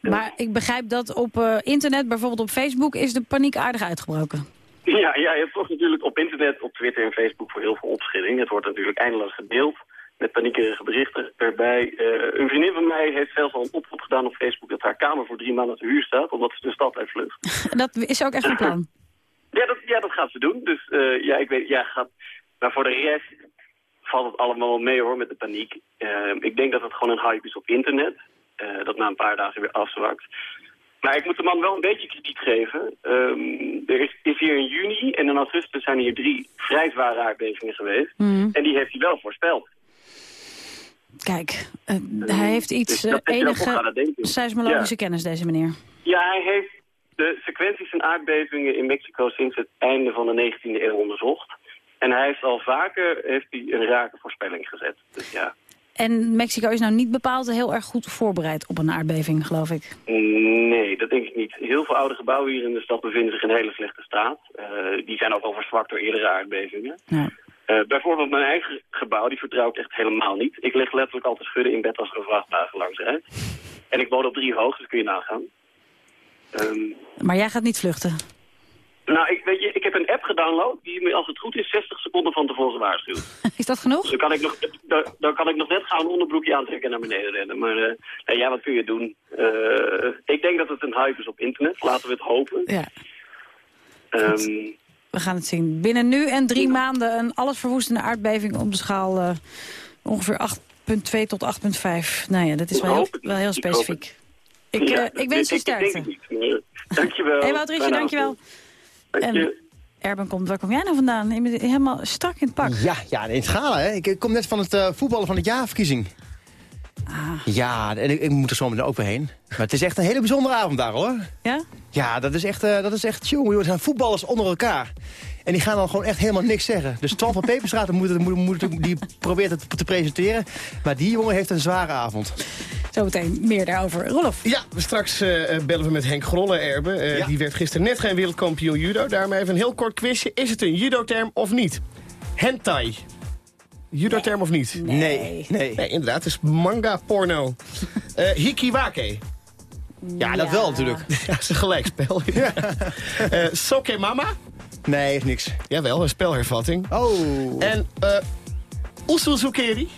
Maar ik begrijp dat op eh, internet, bijvoorbeeld op Facebook, is de paniek aardig uitgebroken. Ja, ja, je hebt toch natuurlijk op internet, op Twitter en Facebook voor heel veel opschudding. Het wordt natuurlijk eindeloos gedeeld met paniekerige berichten erbij. Eh, een vriendin van mij heeft zelfs al een oproep gedaan op Facebook dat haar kamer voor drie maanden te huur staat, omdat ze de stad uitvlucht. Dat is ook echt een plan. Ja, dat, ja, dat gaat ze doen. Dus eh, ja, ik weet, ja, gaat. Maar voor de rest valt het allemaal mee hoor met de paniek. Eh, ik denk dat het gewoon een hype is op internet. dat na een paar dagen weer afzwakt. Maar ik moet de man wel een beetje krediet geven. Ehm, er is, is hier in juni en in augustus zijn hier drie vrij zware aardbevingen geweest. Mhm. En die heeft hij wel voorspeld. Kijk, eh, hij heeft iets dus dat eh, enige seismologische Ja. kennis, deze meneer. Ja, hij heeft de sequenties van aardbevingen in Mexico sinds het einde van de 19e eeuw onderzocht. En hij heeft al vaker heeft hij een rake voorspelling gezet. Dus ja. En Mexico is nou niet bepaald heel erg goed voorbereid op een aardbeving, geloof ik. Nee, dat denk ik niet. Heel veel oude gebouwen hier in de stad bevinden zich in hele slechte staat. Eh, die zijn ook al verzwakt door eerdere aardbevingen. Eh, bijvoorbeeld mijn eigen gebouw, die vertrouw ik echt helemaal niet. Ik lig letterlijk al te schudden in bed als er een vrachtwagen langs rijdt. En ik woon op drie hoog, dus kun je nagaan. Ehm, Maar jij gaat niet vluchten. Nou, ik, weet je, ik heb een app gedownload die me, als het goed is, 60 seconden van tevoren waarschuwt. Is dat genoeg? Dus dan kan ik nog, dan, dan kan ik nog net gaan een onderbroekje aantrekken en naar beneden rennen. Maar eh, nou ja, wat kun je doen? Eh, ik denk dat het een hype is op internet. Laten we het hopen. Ja. Ehm, We gaan het zien. Binnen nu en drie maanden een allesverwoestende aardbeving op de schaal eh, ongeveer 8,2 tot 8,5. Nou ja, dat is wel heel, wel heel specifiek. Ik, ja, ik wens je sterkte. Dankjewel. Hé, hey, Woutertje, Fijne dankjewel. Je. Erben komt, waar kom jij nou vandaan? Je bent helemaal strak in het pak. Ja, ja in het Gala, hè. Ik kom net van het eh, voetballen van het jaarverkiezing. Ja, en ik, ik moet er zo meteen ook weer heen. Maar het is echt een hele bijzondere avond daar, hoor. Ja? Ja, dat is echt, eh, dat is echt jongen. Het zijn voetballers onder elkaar. En die gaan dan gewoon echt helemaal niks zeggen. Dus Twan van Peperstraat moet, moet, moet, die probeert het te presenteren. Maar die jongen heeft een zware avond. Zometeen meer daarover. Rolof. Ja, straks eh, eh, bellen we met Henk Grolle, Erbe. Eh, Die werd gisteren net geen wereldkampioen judo. Daarom even een heel kort quizje. Is het een judo-term of niet? Hentai. Judo-term of niet? Nee. Nee. Nee, inderdaad. Het is manga-porno. Eh hikiwake. Ja, dat wel natuurlijk. Ja, dat is een gelijkspel. Eh Soke Mama? Nee, is niks. Jawel, een spelhervatting. Oh. En uh, Oeselzoekeri?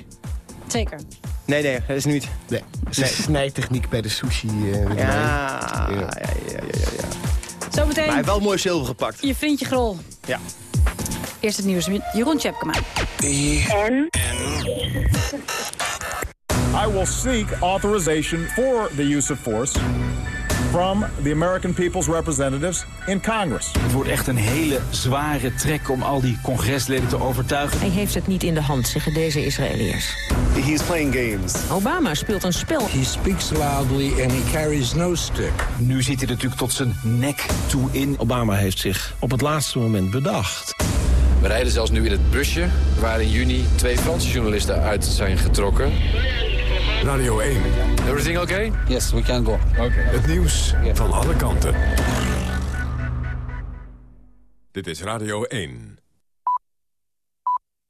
Zeker. Nee, nee, dat is niet. Nee, dat is een snijtechniek bij de sushi. eh, Ja, ja, ja, ja, ja, ja. Zometeen. Maar hij heeft wel mooi zilver gepakt. Je vindt je grol. Ja. Eerst het nieuws met Jeroen Tjepkema. En? I will seek authorization for the use of force from the American People's Representatives in Congress. Het wordt echt een hele zware trek om al die congresleden te overtuigen. Hij heeft het niet in de hand, zeggen deze Israëliërs. He's playing games. Obama speelt een spel. He speaks loudly and he carries no stick. Nu zit hij natuurlijk tot zijn nek toe in. Obama heeft zich op het laatste moment bedacht. We rijden zelfs nu in het busje waar in juni twee Franse journalisten uit zijn getrokken. Radio 1. Everything okay? Yes, we can go. Okay. Het nieuws van alle kanten. Dit is Radio 1.